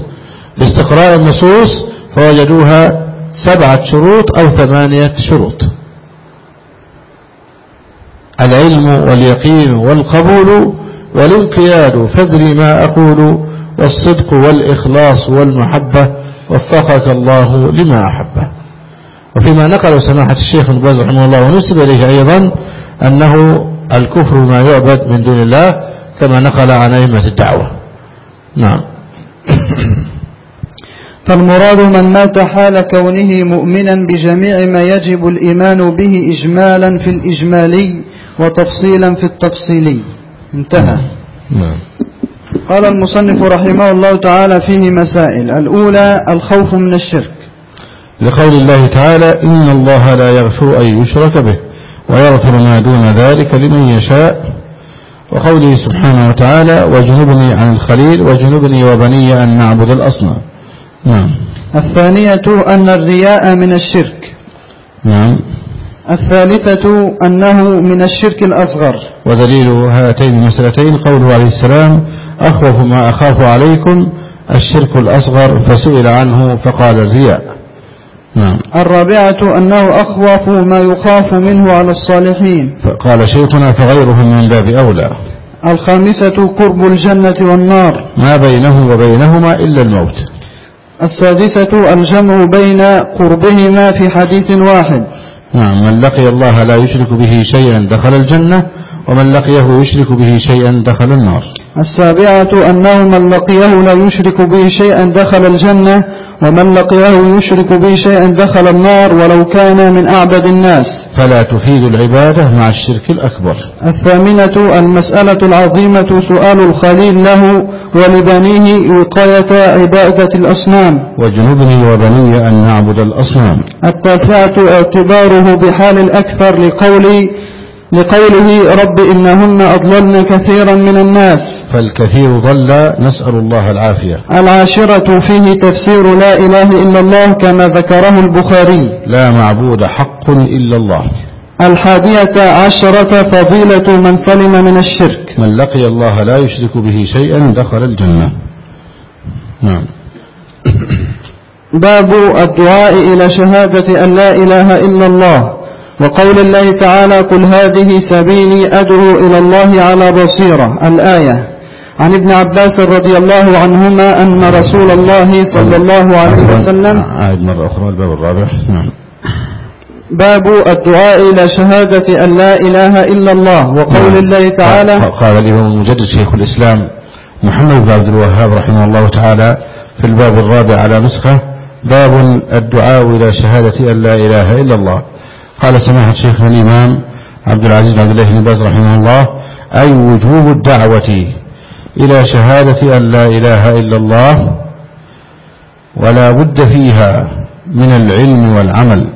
S2: باستقراء النصوص فوجدوها سبعة شروط أو ثمانية شروط. العلم واليقين والقبول والانقياد فادري ما أقول والصدق والإخلاص والمحبة وفقك الله لما أحبه. وفيما نقل سماحة الشيخ ابن باز رحمه الله ونسب إليه أيضا أنه الكفر ما يعبد من دون الله كما نقل عن أئمة الدعوة. نعم. [coughs]
S1: فالمراد من مات حال كونه مؤمنا بجميع ما يجب الإيمان به إجمالا في الإجمالي وتفصيلا في التفصيلي. انتهى. نعم. قال المصنف رحمه الله تعالى فيه مسائل. الأولى الخوف من الشرك.
S2: لقول الله تعالى إن الله لا يغفر أن يشرك به ويغفر ما دون ذلك لمن يشاء. وقوله سبحانه وتعالى وجنبني عن الخليل وجنبني وبني أن نعبد الأصنام. نعم.
S1: الثانية أن الرياء من الشرك.
S2: نعم.
S1: الثالثة أنه من الشرك الأصغر.
S2: ودليل هاتين المسألتين قوله عليه السلام أخوف ما أخاف عليكم الشرك الأصغر فسئل عنه فقال الرياء.
S1: نعم. الرابعة أنه أخوف ما يخاف منه على الصالحين.
S2: فقال شيخنا فغيرهم من باب أولى.
S1: الخامسة قرب الجنة والنار.
S2: ما بينه وبينهما إلا الموت.
S1: السادسة الجمع بين قربهما في حديث واحد.
S2: نعم. من لقي الله لا يشرك به شيئا دخل الجنة ومن لقيه يشرك به شيئا دخل النار.
S1: السابعة أنه من لقيه لا يشرك به شيئا دخل الجنة ومن لقيه يشرك به شيئا دخل النار ولو كان من أعبد الناس.
S2: فلا تفيد العبادة مع الشرك الأكبر.
S1: الثامنة المسألة العظيمة سؤال الخليل له ولبنيه وقاية عبادة الأصنام.
S2: وجنبني وبني أن نعبد الأصنام.
S1: التاسعة اعتباره بحال الأكثر لقول لقوله رب إنهن أضللن كثيرا من الناس.
S2: فالكثير ضل نسأل الله العافية.
S1: العاشرة فيه تفسير لا إله إلا الله كما ذكره البخاري.
S2: لا معبود حق إلا الله.
S1: الحادية عشرة فضيلة من سلم من الشرك.
S2: من لقي الله لا يشرك به شيئا دخل الجنة. نعم.
S1: باب الدعاء إلى شهادة أن لا إله إلا الله. وقول الله تعالى قل هذه سبيلي أدعو إلى الله على بصيرة. الآية. عن ابن عباس رضي الله عنهما أن رسول الله صلى الله عليه وسلم
S2: أعد مرة أخرى الباب الرابع. نعم.
S1: باب الدعاء إلى شهادة أن لا إله إلا الله وقول نعم. الله تعالى
S2: قال الإمام المجدد شيخ الإسلام محمد بن عبد الوهاب رحمه الله تعالى في الباب الرابع على نسخة باب الدعاء إلى شهادة أن لا إله إلا الله. قال سماحة شيخ الإمام عبد العزيز بن عبد الله بن باز رحمه الله أي وجوب الدعوة إلى شهادة أن لا إله إلا الله ولا بد فيها من العلم والعمل.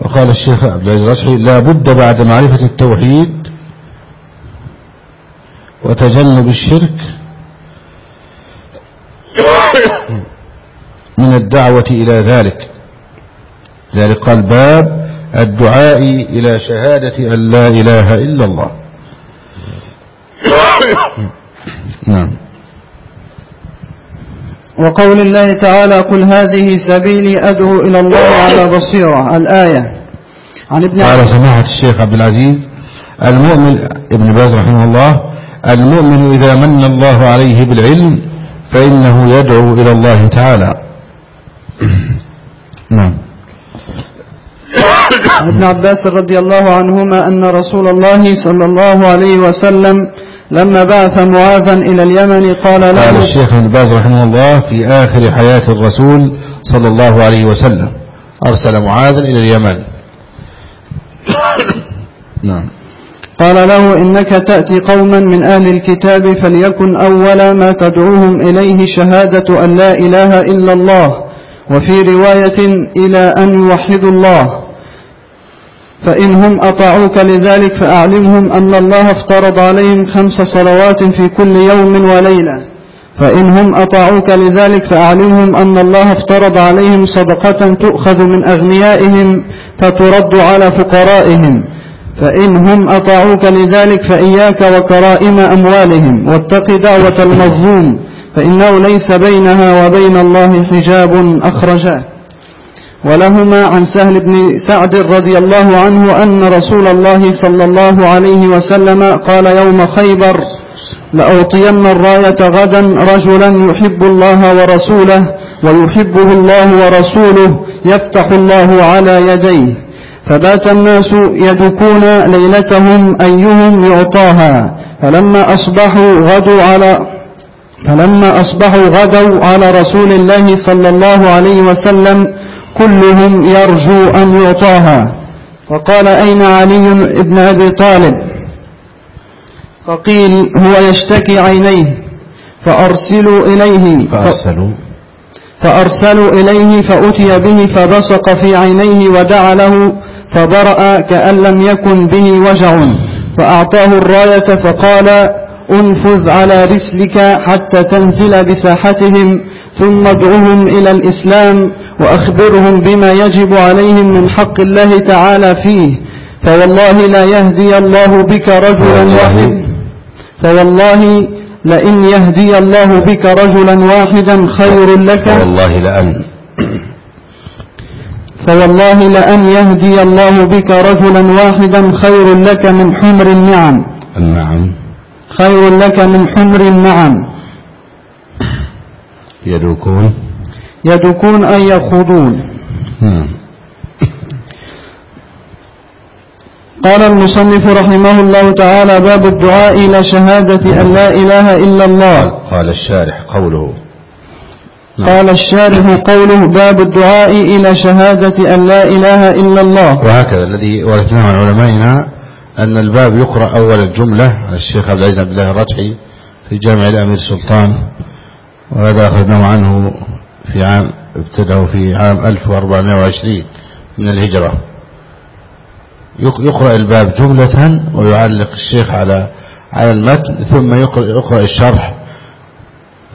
S2: وقال الشيخ عبد العزيز الرشحي لا بد بعد معرفة التوحيد وتجنب الشرك من الدعوة إلى ذلك. ذلك قال باب الدعاء إلى شهادة أن لا إله إلا الله. نعم.
S1: وقول الله تعالى قل هذه سبيلي أدعو إلى الله على بصيرة. الآية. عن ابن
S2: قال سماحة الشيخ عبد العزيز المؤمن ابن باز رحمه الله المؤمن إذا من الله عليه بالعلم فإنه يدعو إلى الله تعالى. [coughs] نعم. [coughs]
S1: ابن عباس رضي الله عنهما أن رسول الله صلى الله عليه وسلم لما بعث معاذا إلى اليمن قال
S2: قال
S1: له
S2: الشيخ ابن باز رحمه الله في آخر حياة الرسول صلى الله عليه وسلم أرسل معاذا إلى اليمن. [coughs] نعم.
S1: قال له إنك تأتي قوما من أهل الكتاب فليكن أول ما تدعوهم إليه شهادة أن لا إله إلا الله وفي رواية إلى أن يوحدوا الله. فإن هم أطاعوك لذلك فأعلمهم أن الله افترض عليهم خمس صلوات في كل يوم وليلة. فإن هم أطاعوك لذلك فأعلمهم أن الله افترض عليهم صدقة تؤخذ من أغنيائهم فترد على فقرائهم. فإن هم أطاعوك لذلك فإياك وكرائم أموالهم واتق دعوة المظلوم فإنه ليس بينها وبين الله حجاب أخرجاه. ولهما عن سهل بن سعد رضي الله عنه أن رسول الله صلى الله عليه وسلم قال يوم خيبر لأعطين الراية غدا رجلا يحب الله ورسوله ويحبه الله ورسوله يفتح الله على يديه. فبات الناس يدكون ليلتهم أيهم يعطاها فلما أصبحوا غدوا على فلما أصبحوا غدوا على رسول الله صلى الله عليه وسلم كلهم يرجو أن يعطاها. وقال أين علي بن أبي طالب؟ فقيل هو يشتكي عينيه فأرسلوا إليه.
S2: فأرسلوا.
S1: فأرسلوا إليه فأتي به فبصق في عينيه ودعا له فبرأ كأن لم يكن به وجع فأعطاه الراية فقال انفذ على رسلك حتى تنزل بساحتهم ثم ادعهم إلى الإسلام وأخبرهم بما يجب عليهم من حق الله تعالى فيه. فوالله لا يهدي الله بك رجلا واحد فوالله لئن يهدي الله بك رجلا واحدا خير لك.
S2: والله لأن.
S1: فوالله لأن يهدي الله بك رجلا واحدا خير لك من حمر النعم.
S2: نعم
S1: خير لك من حمر النعم.
S2: يدوكون.
S1: يدكون أن يخوضون.
S2: نعم.
S1: قال المصنف رحمه الله تعالى باب الدعاء إلى شهادة أن لا إله إلا الله.
S2: قال الشارح قوله.
S1: قال الشارح قوله باب الدعاء إلى شهادة أن لا إله إلا الله.
S2: وهكذا الذي ورثناه عن علمائنا أن الباب يقرأ أول الجملة الشيخ عبد العزيز عبد الله الرجحي في جامع الأمير سلطان وهذا أخذناه عنه في عام ابتدأه في عام 1420 من الهجرة. يق- يقرأ الباب جملة ويعلق الشيخ على على المتن ثم يقرأ, يقرأ الشرح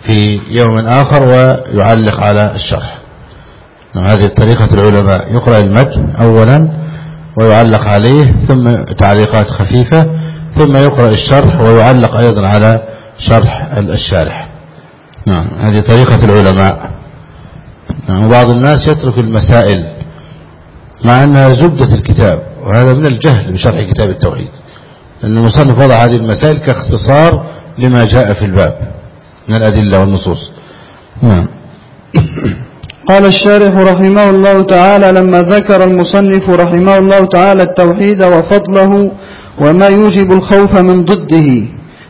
S2: في يوم آخر ويعلق على الشرح. نعم، هذه طريقة العلماء. يقرأ المتن أولا ويعلق عليه ثم تعليقات خفيفة ثم يقرأ الشرح ويعلق أيضا على شرح الشارح. نعم هذه طريقة العلماء. نعم وبعض الناس يترك المسائل مع أنها زبدة الكتاب وهذا من الجهل بشرح كتاب التوحيد لأن المصنف وضع هذه المسائل كاختصار لما جاء في الباب. من الأدلة والنصوص. نعم.
S1: قال الشارح رحمه الله تعالى لما ذكر المصنف رحمه الله تعالى التوحيد وفضله وما يوجب الخوف من ضده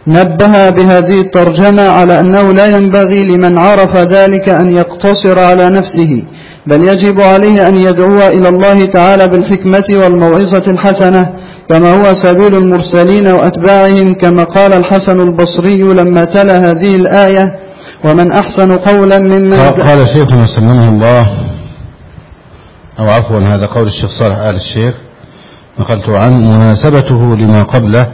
S1: نبه بهذه الترجمة على أنه لا ينبغي لمن عرف ذلك أن يقتصر على نفسه بل يجب عليه أن يدعو إلى الله تعالى بالحكمة والموعظة الحسنة كما هو سبيل المرسلين وأتباعهم كما قال الحسن البصري لما تلا هذه الآية ومن أحسن قولا ممن
S2: قال شيخنا سلمه الله. أو عفوا هذا قول الشيخ صالح آل الشيخ. نقلت عن مناسبته لما قبله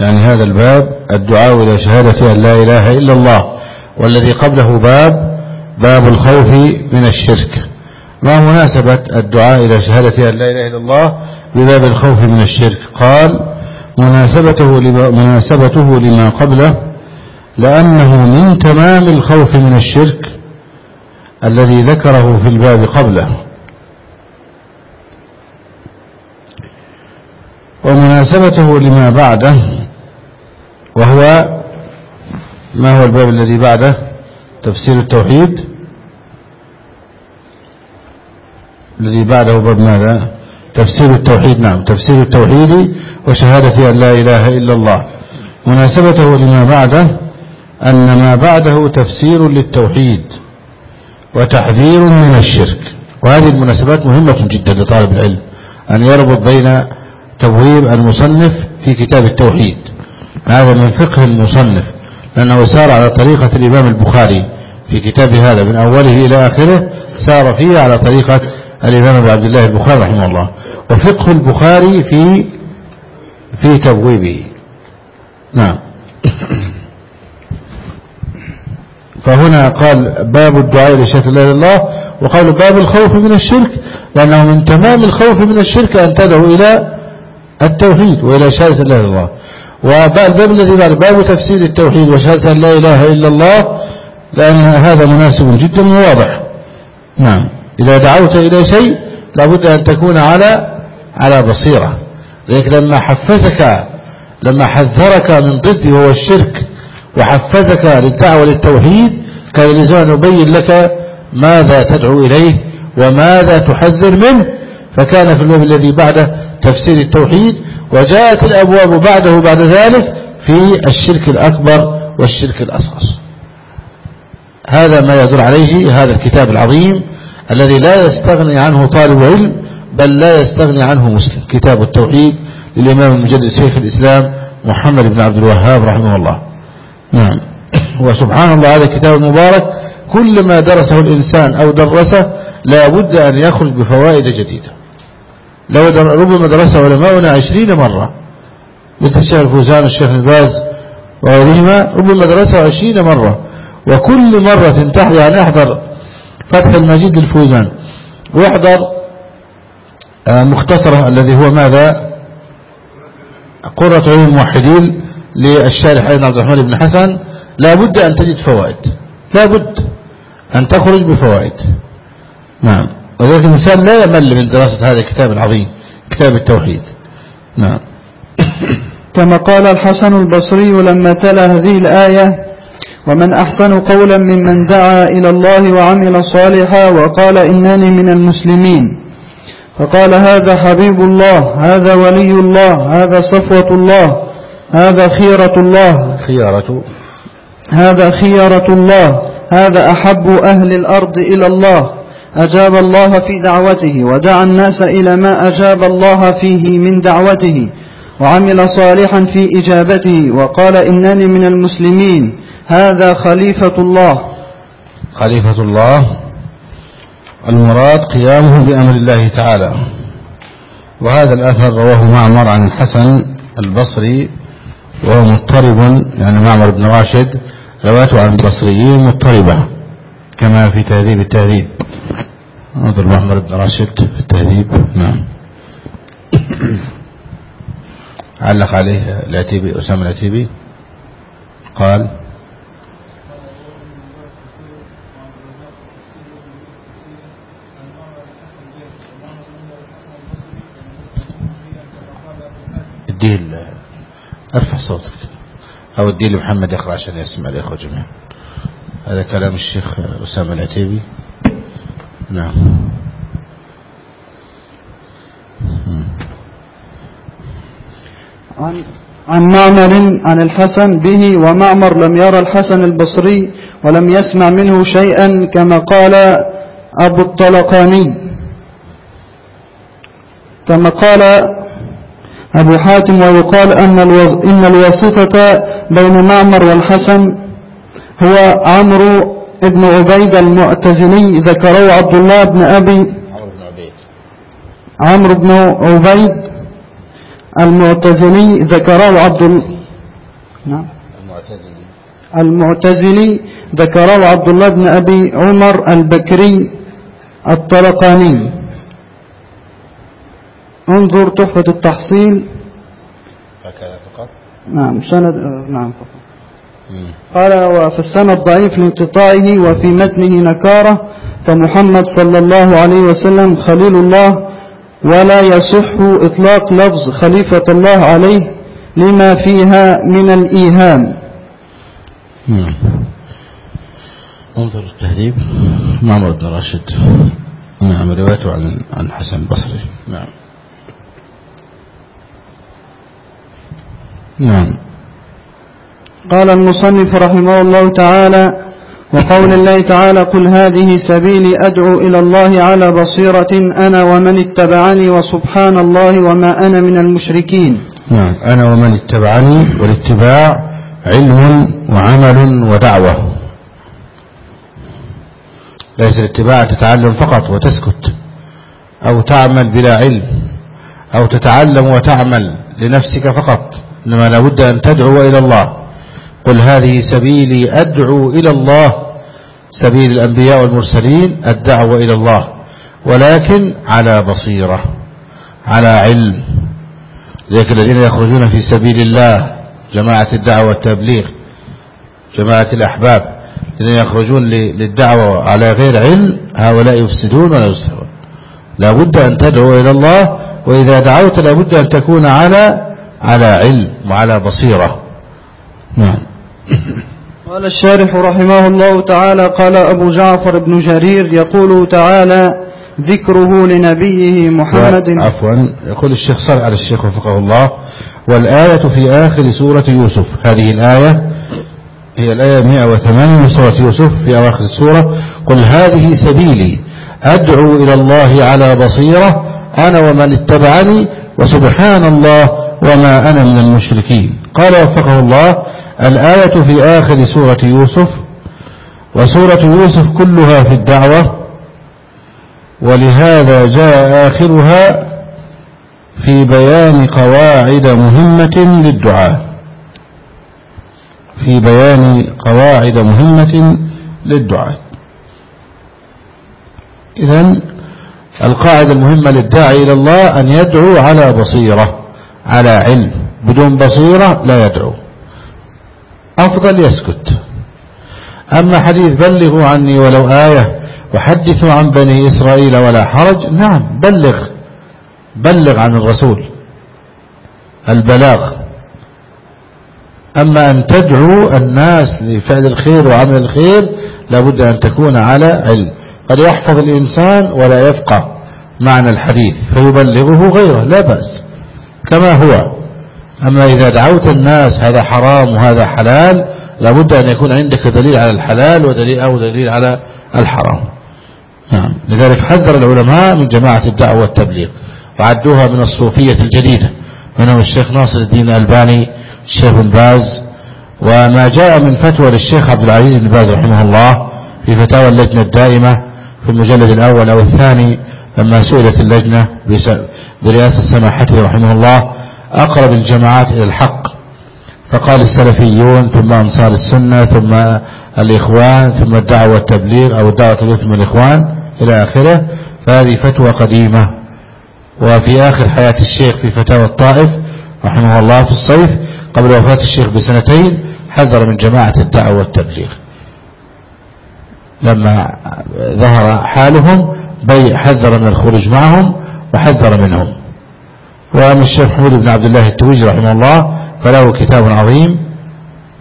S2: يعني هذا الباب الدعاء إلى شهادة أن لا إله إلا الله والذي قبله باب باب الخوف من الشرك. ما مناسبة الدعاء إلى شهادة أن لا إله إلا الله بباب الخوف من الشرك. قال مناسبته لما, مناسبته لما قبله لأنه من تمام الخوف من الشرك الذي ذكره في الباب قبله. ومناسبته لما بعده وهو ما هو الباب الذي بعده؟ تفسير التوحيد. الذي بعده باب ماذا؟ تفسير التوحيد نعم تفسير التوحيد وشهادة أن لا إله إلا الله. مناسبته لما بعده أن ما بعده تفسير للتوحيد وتحذير من الشرك. وهذه المناسبات مهمة جدا لطالب العلم أن يربط بين تبويب المصنف في كتاب التوحيد. هذا من فقه المصنف لأنه سار على طريقة الإمام البخاري في كتاب هذا من أوله إلى آخره سار فيه على طريقة الإمام أبي عبد الله البخاري رحمه الله. وفقه البخاري في في تبويبه. نعم. [coughs] فهنا قال باب الدعاء لشهادة لا إله إلا الله وقال باب الخوف من الشرك لأنه من تمام الخوف من الشرك أن تدعو إلى التوحيد وإلى شهادة لا إله إلا الله. والباب الذي بعد باب تفسير التوحيد وشهادة لا إله إلا الله لأن هذا مناسب جدا وواضح. نعم. إذا دعوت إلى شيء لابد أن تكون على على بصيرة. لذلك لما حفزك لما حذرك من ضد وهو الشرك وحفزك للدعوة للتوحيد كان لزم أن يبين لك ماذا تدعو إليه وماذا تحذر منه. فكان في الباب الذي بعده تفسير التوحيد وجاءت الأبواب بعده بعد ذلك في الشرك الأكبر والشرك الأصغر. هذا ما يدل عليه هذا الكتاب العظيم. الذي لا يستغني عنه طالب علم بل لا يستغني عنه مسلم. كتاب التوحيد للإمام المجدد شيخ الإسلام محمد بن عبد الوهاب رحمه الله. نعم. [clears throat] وسبحان الله هذا الكتاب المبارك كل ما درسه الإنسان أو درسه لا بد أن يخرج بفوائد جديدة. لو ربما درسه علماؤنا عشرين مرة. مثل الشيخ الفوزان الشيخ الباز وغيرهما ربما درسه عشرين مرة. وكل مرة تحضر يعني احضر فتح المجيد للفوزان. واحضر آه، مختصرة الذي هو ماذا؟ قرة عين الموحدين للشارح عبد الرحمن بن حسن. لا بد أن تجد فوائد. لا بد أن تخرج بفوائد. نعم. وذلك الإنسان لا يمل من دراسة هذا الكتاب العظيم كتاب التوحيد. نعم.
S1: كما قال الحسن البصري لما تلا هذه الآية ومن أحسن قولا ممن دعا إلى الله وعمل صالحا وقال إنني من المسلمين. فقال هذا حبيب الله هذا ولي الله هذا صفوة الله هذا خيرة الله.
S2: خيارة.
S1: هذا خيرة الله هذا أحب أهل الأرض إلى الله. أجاب الله في دعوته ودعا الناس إلى ما أجاب الله فيه من دعوته وعمل صالحا في إجابته وقال إنني من المسلمين. هذا خليفة الله.
S2: خليفة الله. المراد قيامه بأمر الله تعالى. وهذا الأثر رواه معمر عن الحسن البصري وهو مضطرب يعني معمر بن راشد رواته عن البصريين مضطربة كما في تهذيب التهذيب. انظر معمر بن راشد في التهذيب. نعم. علق عليه العتيبي أسامة العتيبي قال اديه أرفع صوتك. أو اديه لمحمد يقرأ عشان يسمع الإخوة جميعا. هذا كلام الشيخ أسامة العتيبي. نعم.
S1: عن عن معمر عن الحسن به ومعمر لم يرى الحسن البصري ولم يسمع منه شيئا كما قال أبو الطلقاني. كما قال أبو حاتم ويقال أن إن الواسطة بين معمر والحسن هو عمرو بن عبيد المعتزلي ذكره عبد الله بن أبي عمرو بن عبيد. المعتزلي ذكره عبد نعم. المعتزلي. المعتزلي ذكره عبد الله بن أبي عمر البكري الطرقاني. انظر تحفة التحصيل.
S2: هكذا فقط؟
S1: نعم سند نعم فقط. قال وفي السند ضعيف لانقطاعه وفي متنه نكارة فمحمد صلى الله عليه وسلم خليل الله ولا يصح إطلاق لفظ خليفة الله عليه لما فيها من الإيهام.
S2: نعم انظر التهذيب. معمر بن راشد. نعم روايته عن عن حسن البصري. نعم. نعم.
S1: قال المصنف رحمه الله تعالى وقول الله تعالى قل هذه سبيلي أدعو إلى الله على بصيرة أنا ومن اتبعني وسبحان الله وما أنا من المشركين.
S2: نعم. أنا ومن اتبعني والاتباع علم وعمل ودعوة. ليس الاتباع تتعلم فقط وتسكت أو تعمل بلا علم أو تتعلم وتعمل لنفسك فقط. إنما لابد أن تدعو إلى الله. قل هذه سبيلي أدعو إلى الله. سبيل الأنبياء والمرسلين الدعوة إلى الله. ولكن على بصيرة على علم. ذلك الذين يخرجون في سبيل الله جماعة الدعوة والتبليغ جماعة الأحباب. الذين يخرجون للدعوة على غير علم هؤلاء يفسدون ولا يسرون. لا بد أن تدعو إلى الله وإذا دعوت لا بد أن تكون على على علم وعلى بصيرة. نعم.
S1: قال الشارح رحمه الله تعالى قال أبو جعفر بن جرير يقول تعالى ذكره لنبيه محمد.
S2: عفوا. يقول الشيخ صلى على الشيخ وفقه الله والآية في آخر سورة يوسف. هذه الآية هي الآية 108 من سورة يوسف في أواخر السورة. قل هذه سبيلي أدعو إلى الله على بصيرة أنا ومن اتبعني وسبحان الله وما أنا من المشركين. قال وفقه الله الآية في آخر سورة يوسف وسورة يوسف كلها في الدعوة ولهذا جاء آخرها في بيان قواعد مهمة للدعاء. في بيان قواعد مهمة للدعاء. إذن القاعدة المهمة للداعي إلى الله أن يدعو على بصيرة. على علم بدون بصيرة لا يدعو. أفضل يسكت. أما حديث بلغوا عني ولو آية وحدثوا عن بني إسرائيل ولا حرج نعم بلغ. بلغ عن الرسول. البلاغ. أما أن تدعو الناس لفعل الخير وعمل الخير لابد أن تكون على علم. قد يحفظ الإنسان ولا يفقه معنى الحديث فيبلغه غيره لا بأس. كما هو. أما إذا دعوت الناس هذا حرام وهذا حلال لابد أن يكون عندك دليل على الحلال ودليل أو دليل على الحرام. نعم. لذلك حذر العلماء من جماعة الدعوة والتبليغ. وعدوها من الصوفية الجديدة. منهم الشيخ ناصر الدين الألباني الشيخ بن باز. وما جاء من فتوى للشيخ عبد العزيز بن باز رحمه الله في فتاوى اللجنة الدائمة في المجلد الأول أو الثاني لما سئلت اللجنة برئاسة سماحته رحمه الله أقرب الجماعات إلى الحق. فقال السلفيون ثم أنصار السنة ثم الإخوان ثم الدعوة والتبليغ أو الدعوة الوثم الإخوان إلى آخره. فهذه فتوى قديمة. وفي آخر حياة الشيخ في فتاوى الطائف رحمه الله في الصيف قبل وفاة الشيخ بسنتين حذر من جماعة الدعوة والتبليغ. لما ظهر حالهم حذر من الخروج معهم وحذر منهم وأما الشيخ محمود بن عبد الله التويجي رحمه الله فله كتاب عظيم.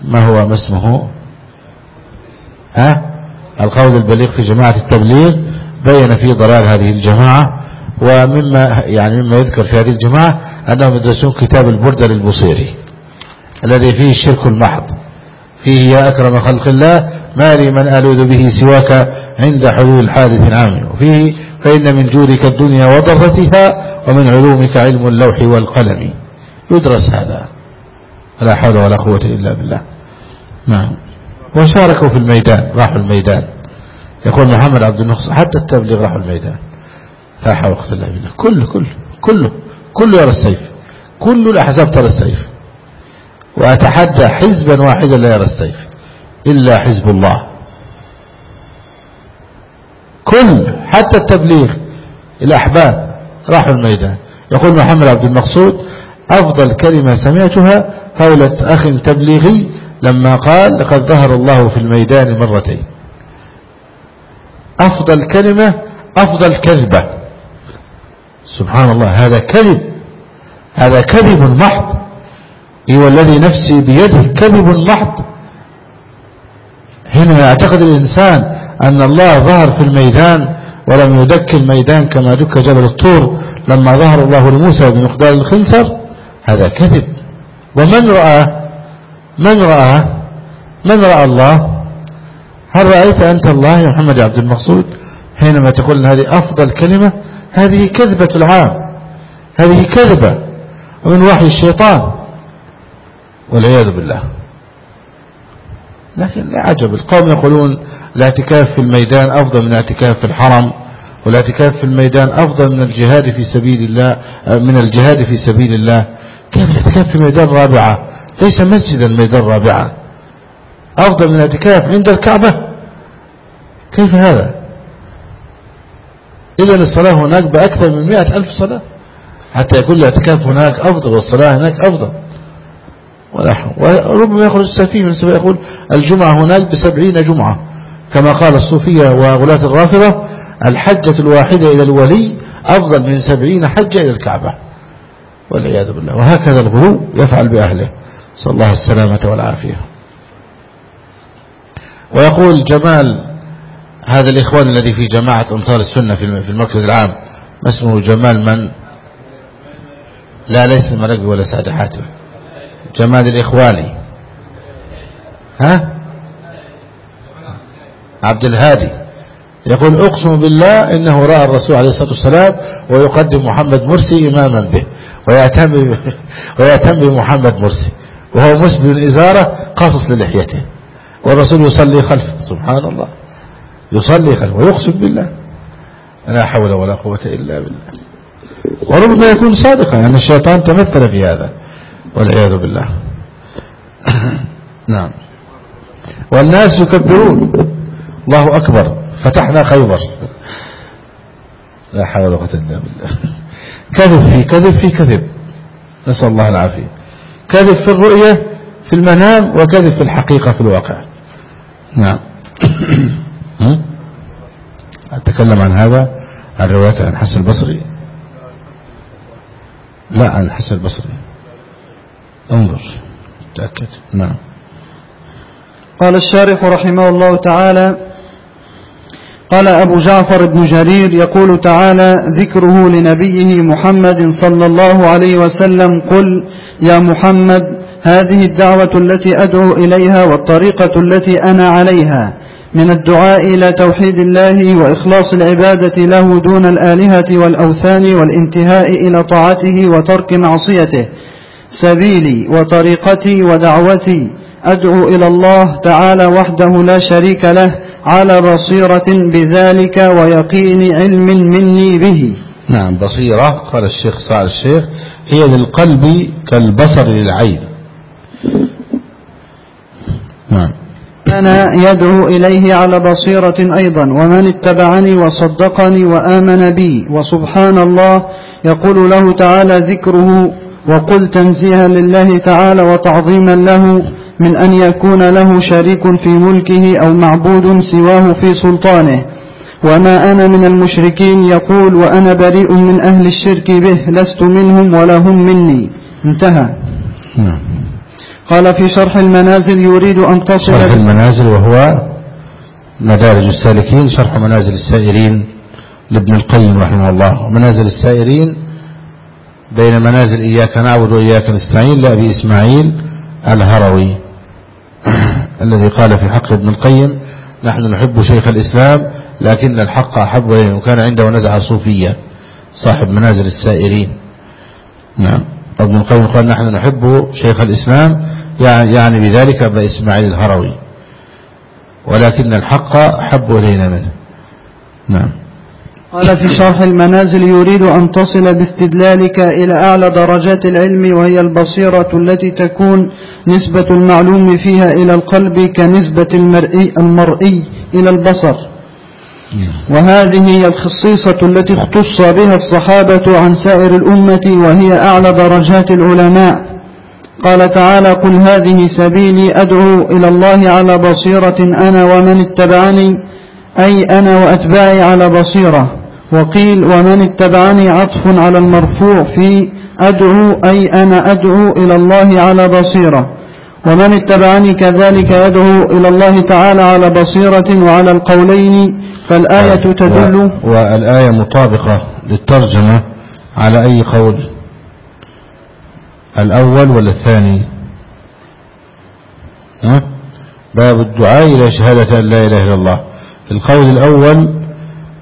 S2: ما هو ما اسمه؟ ها؟ القول البليغ في جماعة التبليغ بين فيه ضلال هذه الجماعة ومما يعني مما يذكر في هذه الجماعة أنهم يدرسون كتاب البردة للبصيري الذي فيه الشرك المحض. فيه يا أكرم خلق الله ما لي من ألوذ به سواك عند حلول حادث عام. وفيه فإن من جودك الدنيا وضرتها ومن علومك علم اللوح والقلم. يدرس هذا. لا حول ولا قوة إلا بالله. نعم. وشاركوا في الميدان راحوا الميدان. يقول محمد عبد النقص حتى التبليغ راحوا الميدان. فاحة وقت الله بالله. كله كله كله كله يرى السيف. كل الأحزاب ترى السيف. وأتحدى حزبا واحدا لا يرى السيف. إلا حزب الله. كل حتى التبليغ الأحباب راحوا الميدان. يقول محمد عبد المقصود أفضل كلمة سمعتها قولة أخ تبليغي لما قال لقد ظهر الله في الميدان مرتين. أفضل كلمة أفضل كذبة. سبحان الله هذا كذب هذا كذب محض. إيه الذي نفسي بيده كذب محض. هنا يعتقد الإنسان أن الله ظهر في الميدان ولم يدك الميدان كما دك جبل الطور لما ظهر الله لموسى بمقدار الخنصر هذا كذب. ومن رأى من رأى من رأى الله؟ هل رأيت أنت الله يا محمد عبد المقصود؟ حينما تقول هذه أفضل كلمة هذه كذبة العام. هذه كذبة ومن وحي الشيطان. والعياذ بالله. لكن لا عجب. القوم يقولون الاعتكاف في الميدان أفضل من الاعتكاف في الحرم والاعتكاف في الميدان أفضل من الجهاد في سبيل الله من الجهاد في سبيل الله. كيف الاعتكاف في ميدان رابعة؟ ليس مسجدا ميدان رابعة. أفضل من الاعتكاف عند الكعبة. كيف هذا؟ إذا الصلاة هناك بأكثر من مئة ألف صلاة. حتى يكون الاعتكاف هناك أفضل والصلاة هناك أفضل. وربما يخرج السفيه من السفيه يقول الجمعة هناك بسبعين جمعة. كما قال الصوفية وغلاة الرافضة الحجة الواحدة إلى الولي أفضل من سبعين حجة إلى الكعبة. والعياذ بالله. وهكذا الغلو يفعل بأهله. صلى الله السلامة والعافية. ويقول جمال هذا الإخوان الذي في جماعة أنصار السنة في المركز العام ما اسمه جمال من؟ لا ليس المرقي ولا سعد حاتم. جمال الإخواني. ها؟ عبد الهادي. يقول أقسم بالله إنه رأى الرسول عليه الصلاة والسلام ويقدم محمد مرسي إماما به ويأتم [laughs] ويأتم بمحمد مرسي وهو مسبل إزارة قصص للحيته والرسول يصلي خلفه. سبحان الله يصلي خلفه. ويقسم بالله. لا حول ولا قوة إلا بالله. وربما يكون صادقا يعني الشيطان تمثل في هذا والعياذ بالله. [coughs] نعم. والناس يكبرون. الله أكبر فتحنا خيبر. لا حول ولا قوة إلا بالله. كذب في كذب في كذب. نسأل الله العافية. كذب في الرؤية في المنام وكذب في الحقيقة في الواقع. نعم. [coughs] أتكلم عن هذا عن رواية عن حسن البصري. لا عن حسن البصري. انظر. تأكد. نعم.
S1: قال الشارح رحمه الله تعالى قال أبو جعفر بن جرير يقول تعالى ذكره لنبيه محمد صلى الله عليه وسلم قل يا محمد هذه الدعوة التي أدعو إليها والطريقة التي أنا عليها من الدعاء إلى توحيد الله وإخلاص العبادة له دون الآلهة والأوثان والانتهاء إلى طاعته وترك معصيته. سبيلي وطريقتي ودعوتي أدعو إلى الله تعالى وحده لا شريك له على بصيرة بذلك ويقين علم مني به.
S2: نعم بصيرة قال الشيخ صالح الشيخ هي للقلب كالبصر للعين.
S1: نعم. أنا يدعو إليه على بصيرة أيضا ومن اتبعني وصدقني وآمن بي وسبحان الله يقول له تعالى ذكره وقل تنزيها لله تعالى وتعظيما له من أن يكون له شريك في ملكه أو معبود سواه في سلطانه. وما أنا من المشركين يقول وأنا بريء من أهل الشرك به لست منهم ولا هم مني. انتهى. نعم. قال في شرح المنازل يريد أن تصل
S2: شرح المنازل وهو مدارج السالكين شرح منازل السائرين لابن القيم رحمه الله. ومنازل السائرين بين منازل إياك نعبد وإياك نستعين لأبي إسماعيل الهروي. الذي قال في حق ابن القيم نحن نحب شيخ الإسلام لكن الحق أحب إلينا وكان عنده نزعة صوفية صاحب منازل السائرين. نعم. ابن القيم قال نحن نحب شيخ الإسلام يعني, يعني بذلك أبا إسماعيل الهروي ولكن الحق أحب إلينا منه. نعم.
S1: قال في شرح المنازل يريد أن تصل باستدلالك إلى أعلى درجات العلم وهي البصيرة التي تكون نسبة المعلوم فيها إلى القلب كنسبة المرئي, المرئي إلى البصر. وهذه هي الخصيصة التي اختص بها الصحابة عن سائر الأمة وهي أعلى درجات العلماء. قال تعالى قل هذه سبيلي أدعو إلى الله على بصيرة أنا ومن اتبعني أي أنا وأتباعي على بصيرة. وقيل ومن اتبعني عطف على المرفوع في أدعو أي أنا أدعو إلى الله على بصيرة. ومن اتبعني كذلك يدعو إلى الله تعالى على بصيرة وعلى القولين. فالآية تدل
S2: والآية مطابقة للترجمة على أي قول؟ الأول ولا الثاني؟ ها؟ باب الدعاء إلى شهادة أن لا إله إلا الله. القول الأول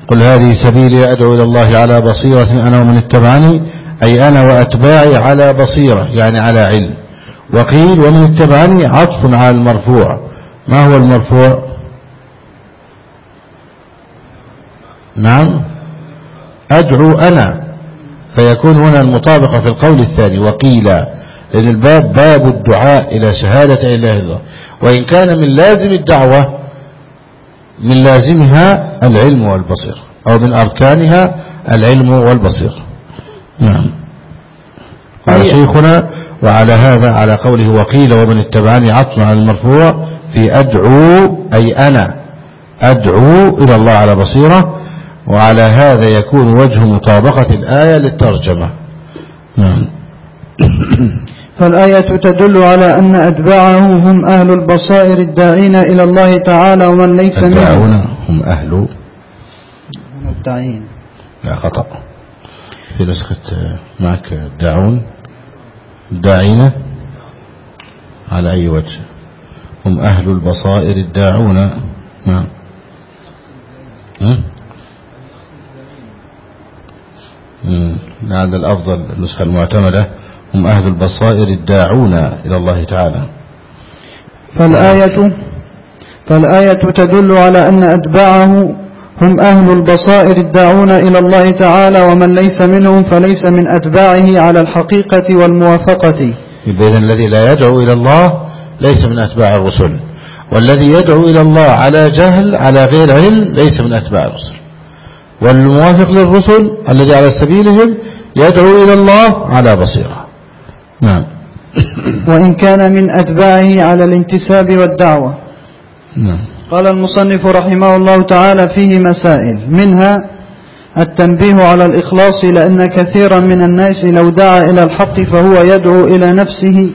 S2: قل هذه سبيلي أدعو إلى الله على بصيرة أنا ومن اتبعني أي أنا وأتباعي على بصيرة يعني على علم. وقيل ومن اتبعني عطف على المرفوع. ما هو المرفوع؟ نعم. أدعو أنا. فيكون هنا المطابقة في القول الثاني وقيل لأن الباب باب الدعاء إلى شهادة إله الله. وإن كان من لازم الدعوة من لازمها العلم والبصير أو من أركانها العلم والبصير. نعم. قال شيخنا وعلى هذا على قوله وقيل ومن اتبعني عطف على المرفوع في أدعو أي أنا أدعو إلى الله على بصيرة وعلى هذا يكون وجه مطابقة الآية للترجمة. نعم.
S1: فالآية تدل على أن أتباعه هم أهل البصائر الداعين إلى الله تعالى ومن ليس
S2: منهم. هم أهل
S1: الداعين.
S2: لا خطأ. في نسخة معك داعون داعين على أي وجه؟ هم أهل البصائر الداعون. نعم. هذا الأفضل النسخة المعتمدة. هم أهل البصائر الداعون إلى الله تعالى.
S1: فالآية فالآية تدل على أن أتباعه هم أهل البصائر الداعون إلى الله تعالى ومن ليس منهم فليس من أتباعه على الحقيقة والموافقة.
S2: إذن الذي لا يدعو إلى الله ليس من أتباع الرسل والذي يدعو إلى الله على جهل على غير علم ليس من أتباع الرسل. والموافق للرسل الذي على سبيلهم يدعو إلى الله على بصيرة. نعم.
S1: وإن كان من أتباعه على الانتساب والدعوة. نعم. قال المصنف رحمه الله تعالى فيه مسائل. منها التنبيه على الإخلاص لأن كثيرا من الناس لو دعا إلى الحق فهو يدعو إلى نفسه.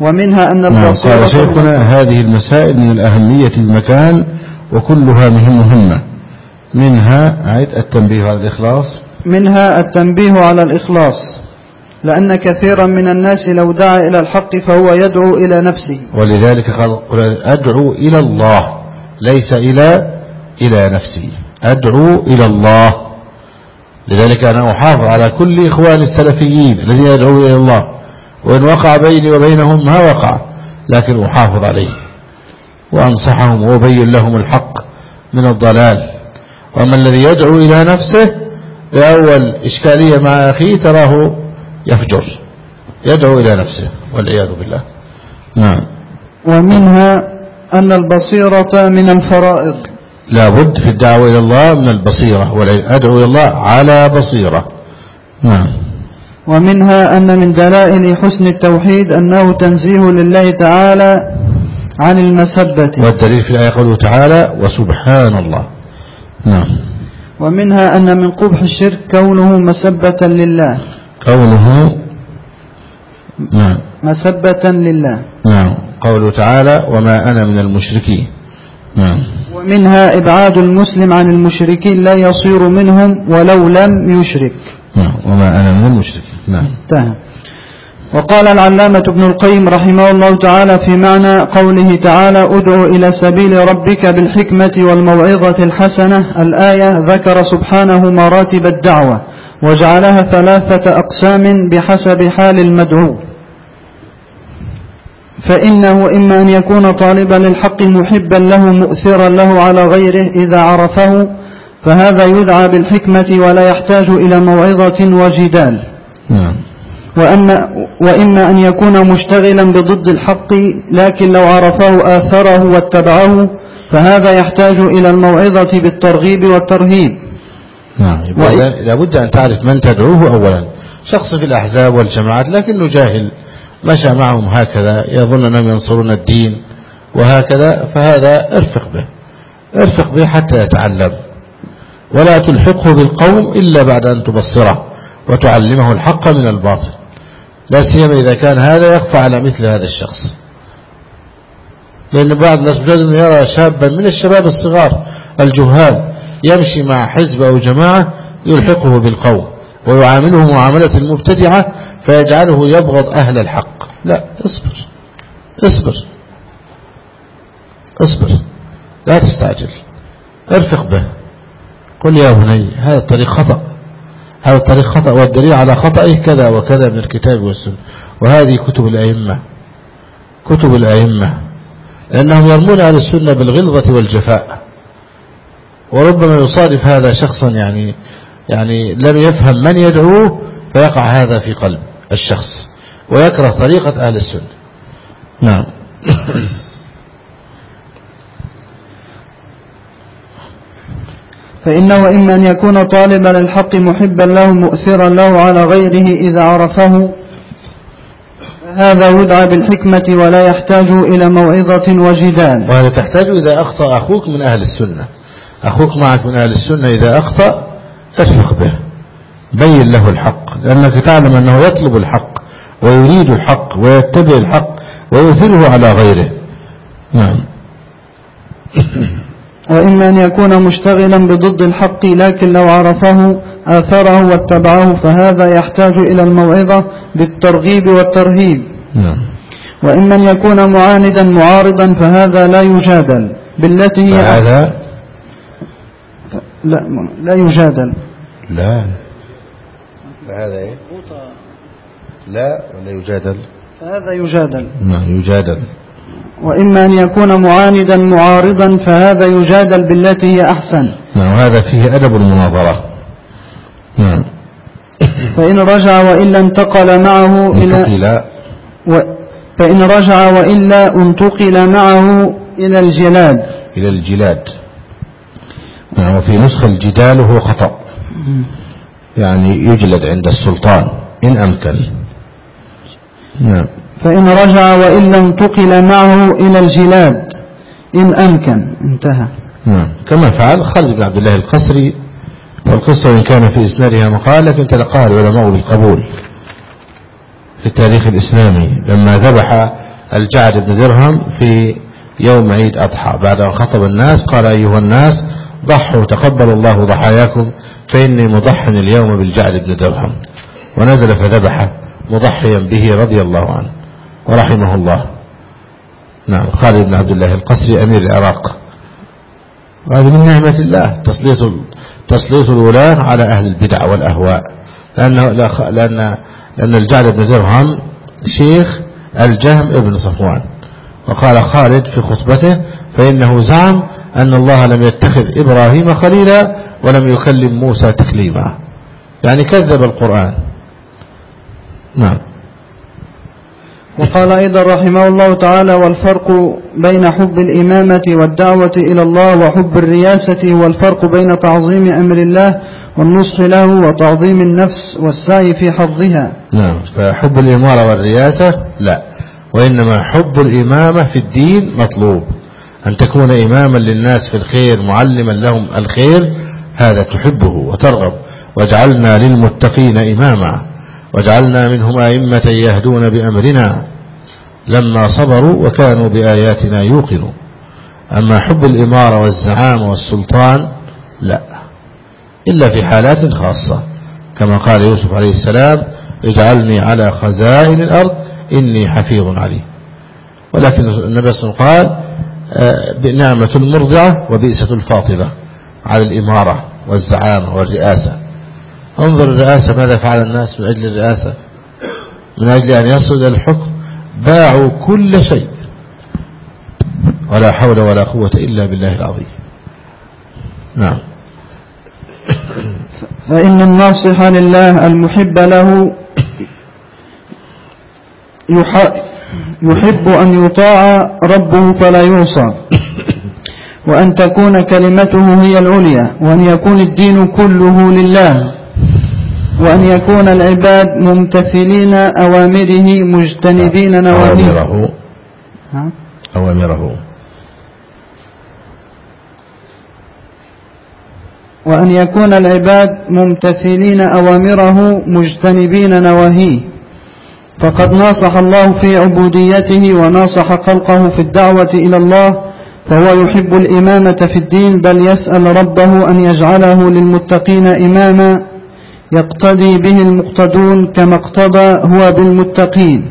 S1: ومنها أن
S2: نعم. قال شيخنا هذه المسائل من الأهمية المكان وكلها مهمة. منها التنبيه على الإخلاص.
S1: منها التنبيه على الإخلاص. لأن كثيرا من الناس لو دعا إلى الحق فهو يدعو إلى نفسه.
S2: ولذلك قال أدعو إلى الله ليس إلى إلى نفسي أدعو إلى الله. لذلك أنا أحافظ على كل إخوان السلفيين الذين يدعون إلى الله. وإن وقع بيني وبينهم ما وقع لكن أحافظ عليه. وأنصحهم وأبين لهم الحق من الضلال. وأما الذي يدعو إلى نفسه بأول إشكالية مع أخيه تراه يفجر. يدعو إلى نفسه والعياذ بالله. نعم.
S1: ومنها أن البصيرة من الفرائض.
S2: لا بد في الدعوة إلى الله من البصيرة أدعو إلى الله على بصيرة. نعم.
S1: ومنها أن من دلائل حسن التوحيد أنه تنزيه لله تعالى عن المسبة.
S2: والدليل في الآية قوله تعالى وسبحان الله. نعم.
S1: ومنها أن من قبح الشرك كونه مسبة لله.
S2: كونه نعم.
S1: مسبة لله.
S2: نعم. قوله تعالى وما أنا من المشركين. نعم.
S1: ومنها إبعاد المسلم عن المشركين لا يصير منهم ولو لم يشرك.
S2: نعم. وما أنا من المشركين. نعم.
S1: انتهى. وقال العلامة ابن القيم رحمه الله تعالى في معنى قوله تعالى ادع إلى سبيل ربك بالحكمة والموعظة الحسنة. الآية ذكر سبحانه مراتب الدعوة. وجعلها ثلاثة أقسام بحسب حال المدعو. فإنه إما أن يكون طالبا للحق محبا له مؤثرا له على غيره إذا عرفه فهذا يدعى بالحكمة ولا يحتاج إلى موعظة وجدال.
S2: نعم.
S1: وأما وإما أن يكون مشتغلا بضد الحق لكن لو عرفه آثره واتبعه فهذا يحتاج إلى الموعظة بالترغيب والترهيب.
S2: نعم. لابد أن تعرف من تدعوه أولا. شخص في الأحزاب والجماعات لكنه جاهل مشى معهم هكذا يظن أنهم ينصرون الدين وهكذا فهذا ارفق به. ارفق به حتى يتعلم. ولا تلحقه بالقوم إلا بعد أن تبصره وتعلمه الحق من الباطل. لا سيما إذا كان هذا يخفى على مثل هذا الشخص. لأن بعض الناس بجد يرى شابا من الشباب الصغار الجهال يمشي مع حزب أو جماعة يلحقه بالقوم ويعامله معاملة المبتدعة فيجعله يبغض أهل الحق. لا اصبر اصبر اصبر لا تستعجل ارفق به. قل يا بني هذا الطريق خطأ هذا الطريق خطأ والدليل على خطأه كذا وكذا من الكتاب والسنة. وهذه كتب الأئمة كتب الأئمة لأنهم يرمون على السنة بالغلظة والجفاء. وربما يصادف هذا شخصا يعني يعني لم يفهم من يدعوه فيقع هذا في قلب الشخص ويكره طريقة أهل السنة. نعم.
S1: فإنه إما أن يكون طالبا للحق محبا له مؤثرا له على غيره إذا عرفه هذا يدعى بالحكمة ولا يحتاج إلى موعظة وجدال
S2: وهذا تحتاج إذا أخطأ أخوك من أهل السنة. أخوك معك من أهل السنة إذا أخطأ ارفق به. بين له الحق. لأنك تعلم أنه يطلب الحق ويريد الحق ويتبع الحق ويثره على غيره. نعم. [clears throat]
S1: وإما أن يكون مشتغلا بضد الحق لكن لو عرفه آثره واتبعه فهذا يحتاج إلى الموعظة بالترغيب والترهيب.
S2: نعم.
S1: وإما أن يكون معاندا معارضا فهذا لا يجادل. بالتي هي
S2: فهذا
S1: لا لا يجادل.
S2: لا. فهذا إيه؟ لا ولا يجادل.
S1: فهذا يجادل.
S2: نعم يجادل.
S1: وإما أن يكون معاندا معارضا فهذا يجادل بالتي هي أحسن.
S2: نعم هذا فيه أدب المناظرة. نعم.
S1: فإن رجع وإلا انتقل معه إلى و فإن رجع وإلا انتقل معه إلى الجلاد.
S2: إلى الجلاد. نعم وفي نسخة الجدال هو خطأ. يعني يجلد عند السلطان إن أمكن. نعم.
S1: فإن رجع وإلا انتقل معه إلى الجلاد إن أمكن. انتهى.
S2: نعم. كما فعل خالد بن عبد الله القسري والقصة إن كان في إسنادها مقال لكن تلقاها العلماء بالقبول في التاريخ الإسلامي لما ذبح الجعد بن درهم في يوم عيد أضحى. بعد أن خطب الناس قال أيها الناس ضحوا تقبل الله ضحاياكم فإني مضح اليوم بالجعد بن درهم. ونزل فذبح مضحيا به رضي الله عنه. ورحمه الله. نعم خالد بن عبد الله القسري أمير العراق. وهذه من نعمة الله تسليط تسليط الولاة على أهل البدع والأهواء. لأنه لأن لأن الجعد بن درهم شيخ الجهم ابن صفوان. وقال خالد في خطبته فإنه زعم أن الله لم يتخذ إبراهيم خليلا ولم يكلم موسى تكليما. يعني كذب القرآن. نعم.
S1: وقال أيضا رحمه الله تعالى والفرق بين حب الإمامة والدعوة إلى الله وحب الرياسة والفرق بين تعظيم أمر الله والنصح له وتعظيم النفس والسعي في حظها.
S2: نعم. فحب الإمارة والرياسة لا. وإنما حب الإمامة في الدين مطلوب. أن تكون إماما للناس في الخير معلما لهم الخير هذا تحبه وترغب. واجعلنا للمتقين إماما. واجعلنا منهم أئمة يهدون بأمرنا. لما صبروا وكانوا بآياتنا يوقنوا أما حب الإمارة والزعامة والسلطان لا. إلا في حالات خاصة. كما قال يوسف عليه السلام اجعلني على خزائن الأرض إني حفيظ عليم. ولكن النبي صلى الله عليه وسلم قال نعمة المرضعة وبئسة الفاطمة على الإمارة والزعامة والرئاسة. انظر الرئاسة ماذا فعل الناس من أجل الرئاسة؟ من أجل أن يصل الحكم. باعوا كل شيء. ولا حول ولا قوة إلا بالله العظيم. نعم. [coughs]
S1: فإن الناصح لله المحب له يحب أن يطاع ربه فلا يوصى. [coughs] وأن تكون كلمته هي العليا وأن يكون الدين كله لله. وأن يكون العباد ممتثلين أوامره مجتنبين نواهيه.
S2: أوامره. أوامره.
S1: وأن يكون العباد ممتثلين أوامره مجتنبين نواهيه. فقد ناصح الله في عبوديته وناصح خلقه في الدعوة إلى الله فهو يحب الإمامة في الدين بل يسأل ربه أن يجعله للمتقين إماما يقتدي به المقتدون كما اقتضى هو بالمتقين.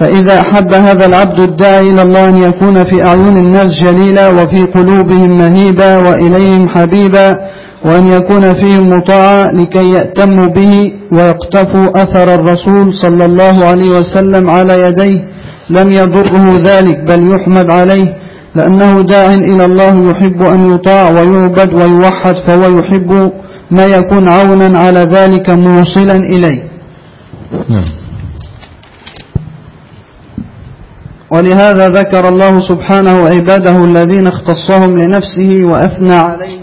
S1: فإذا أحب هذا العبد الداعي إلى الله أن يكون في أعين الناس جليلا وفي قلوبهم مهيبا وإليهم حبيبا وأن يكون فيهم مطاعا لكي يأتموا به ويقتفوا أثر الرسول صلى الله عليه وسلم على يديه. لم يضره ذلك بل يحمد عليه لأنه داع إلى الله يحب أن يطاع ويعبد ويوحد فهو يحب ما يكون عونا على ذلك موصلا إليه. نعم. ولهذا ذكر الله سبحانه عباده الذين اختصهم لنفسه وأثنى عليهم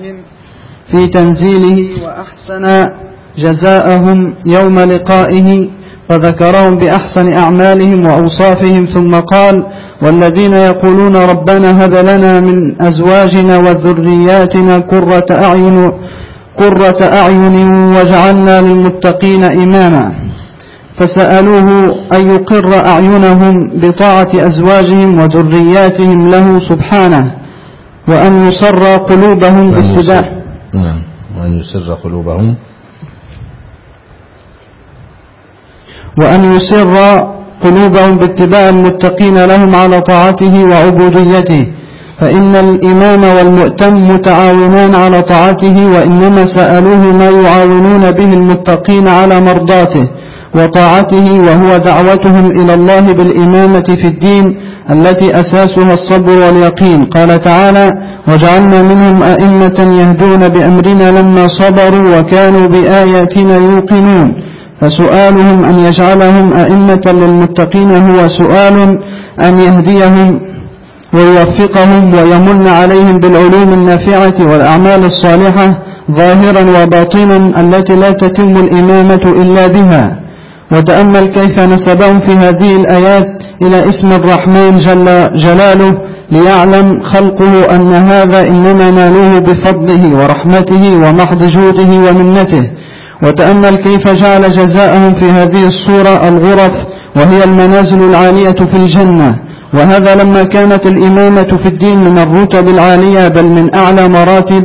S1: في تنزيله وأحسن جزاءهم يوم لقائه فذكرهم بأحسن أعمالهم وأوصافهم ثم قال والذين يقولون ربنا هب لنا من أزواجنا وذرياتنا كرة أعين قرة أعين وجعلنا للمتقين إماما. فسألوه أن يقر أعينهم بطاعة أزواجهم وذرياتهم له سبحانه وأن يسر قلوبهم باتباع
S2: نعم. وأن يسر قلوبهم.
S1: وأن يسر قلوبهم باتباع المتقين لهم على طاعته وعبوديته. فإن الإمام والمؤتم متعاونان على طاعته وإنما سألوه ما يعاونون به المتقين على مرضاته وطاعته وهو دعوتهم إلى الله بالإمامة في الدين التي أساسها الصبر واليقين. قال تعالى وجعلنا منهم أئمة يهدون بأمرنا لما صبروا وكانوا بآياتنا يوقنون. فسؤالهم أن يجعلهم أئمة للمتقين هو سؤال أن يهديهم ويوفقهم ويمن عليهم بالعلوم النافعة والأعمال الصالحة ظاهرا وباطنا التي لا تتم الإمامة إلا بها. وتأمل كيف نسبهم في هذه الآيات إلى اسم الرحمن جل جلاله ليعلم خلقه أن هذا إنما نالوه بفضله ورحمته ومحض جوده ومنته وتأمل كيف جعل جزاءهم في هذه الصورة الغرف وهي المنازل العالية في الجنة. وهذا لما كانت الإمامة في الدين من الرتب العالية بل من أعلى مراتب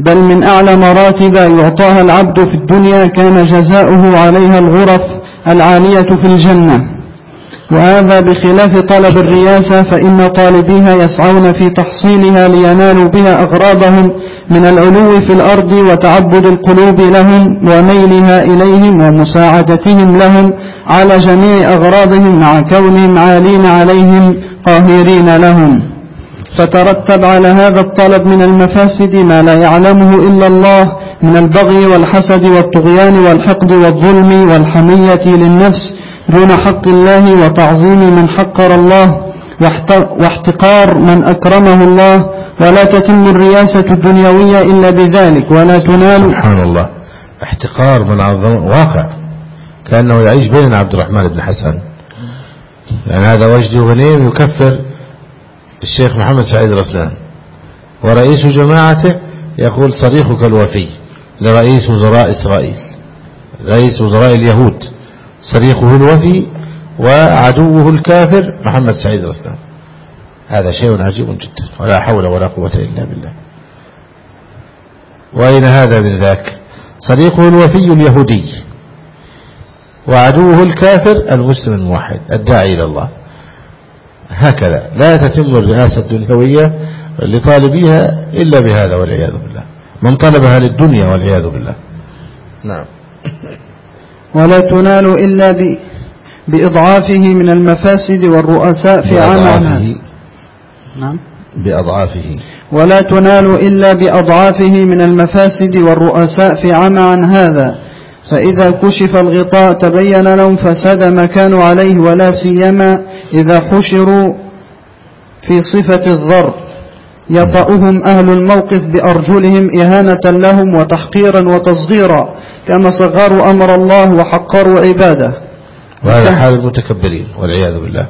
S1: بل من أعلى مراتب يعطاها العبد في الدنيا كان جزاؤه عليها الغرف العالية في الجنة. وهذا بخلاف طلب الرياسة فإن طالبيها يسعون في تحصيلها لينالوا بها أغراضهم من العلو في الأرض وتعبد القلوب لهم وميلها إليهم ومساعدتهم لهم على جميع أغراضهم مع كونهم عالين عليهم قاهرين لهم. فترتب على هذا الطلب من المفاسد ما لا يعلمه إلا الله من البغي والحسد والطغيان والحقد والظلم والحمية للنفس دون حق الله وتعظيم من حقر الله واحتقار من أكرمه الله. ولا تتم الرياسة الدنيوية إلا بذلك ولا تنال
S2: سبحان الله. احتقار من عظم واقع. كأنه يعيش بين عبد الرحمن بن حسن. يعني هذا وجدي غنيم يكفر الشيخ محمد سعيد رسلان ورئيس جماعته يقول صريخك الوفي لرئيس وزراء إسرائيل. رئيس وزراء اليهود. صريخه الوفي وعدوه الكافر محمد سعيد رسلان هذا شيء عجيب جدا ولا حول ولا قوة إلا بالله. وأين هذا من ذاك؟ صديقه الوفي اليهودي وعدوه الكافر المسلم الموحد الداعي إلى الله. هكذا لا تتم الرئاسة الدنيوية لطالبيها إلا بهذا والعياذ بالله. من طلبها للدنيا والعياذ بالله. نعم.
S1: ولا تنال إلا. بإضعافه من المفاسد والرؤساء في عام عن هذا.
S2: نعم. بأضعافه.
S1: ولا تنال إلا بأضعافه من المفاسد والرؤساء في عام عن هذا. فإذا كشف الغطاء تبين لهم فساد ما كانوا عليه ولا سيما إذا حشروا في صفة الضرب. يطأهم أهل الموقف بأرجلهم إهانة لهم وتحقيرا وتصغيرا كما صغروا أمر الله وحقروا عباده.
S2: وهذا حال المتكبرين والعياذ بالله.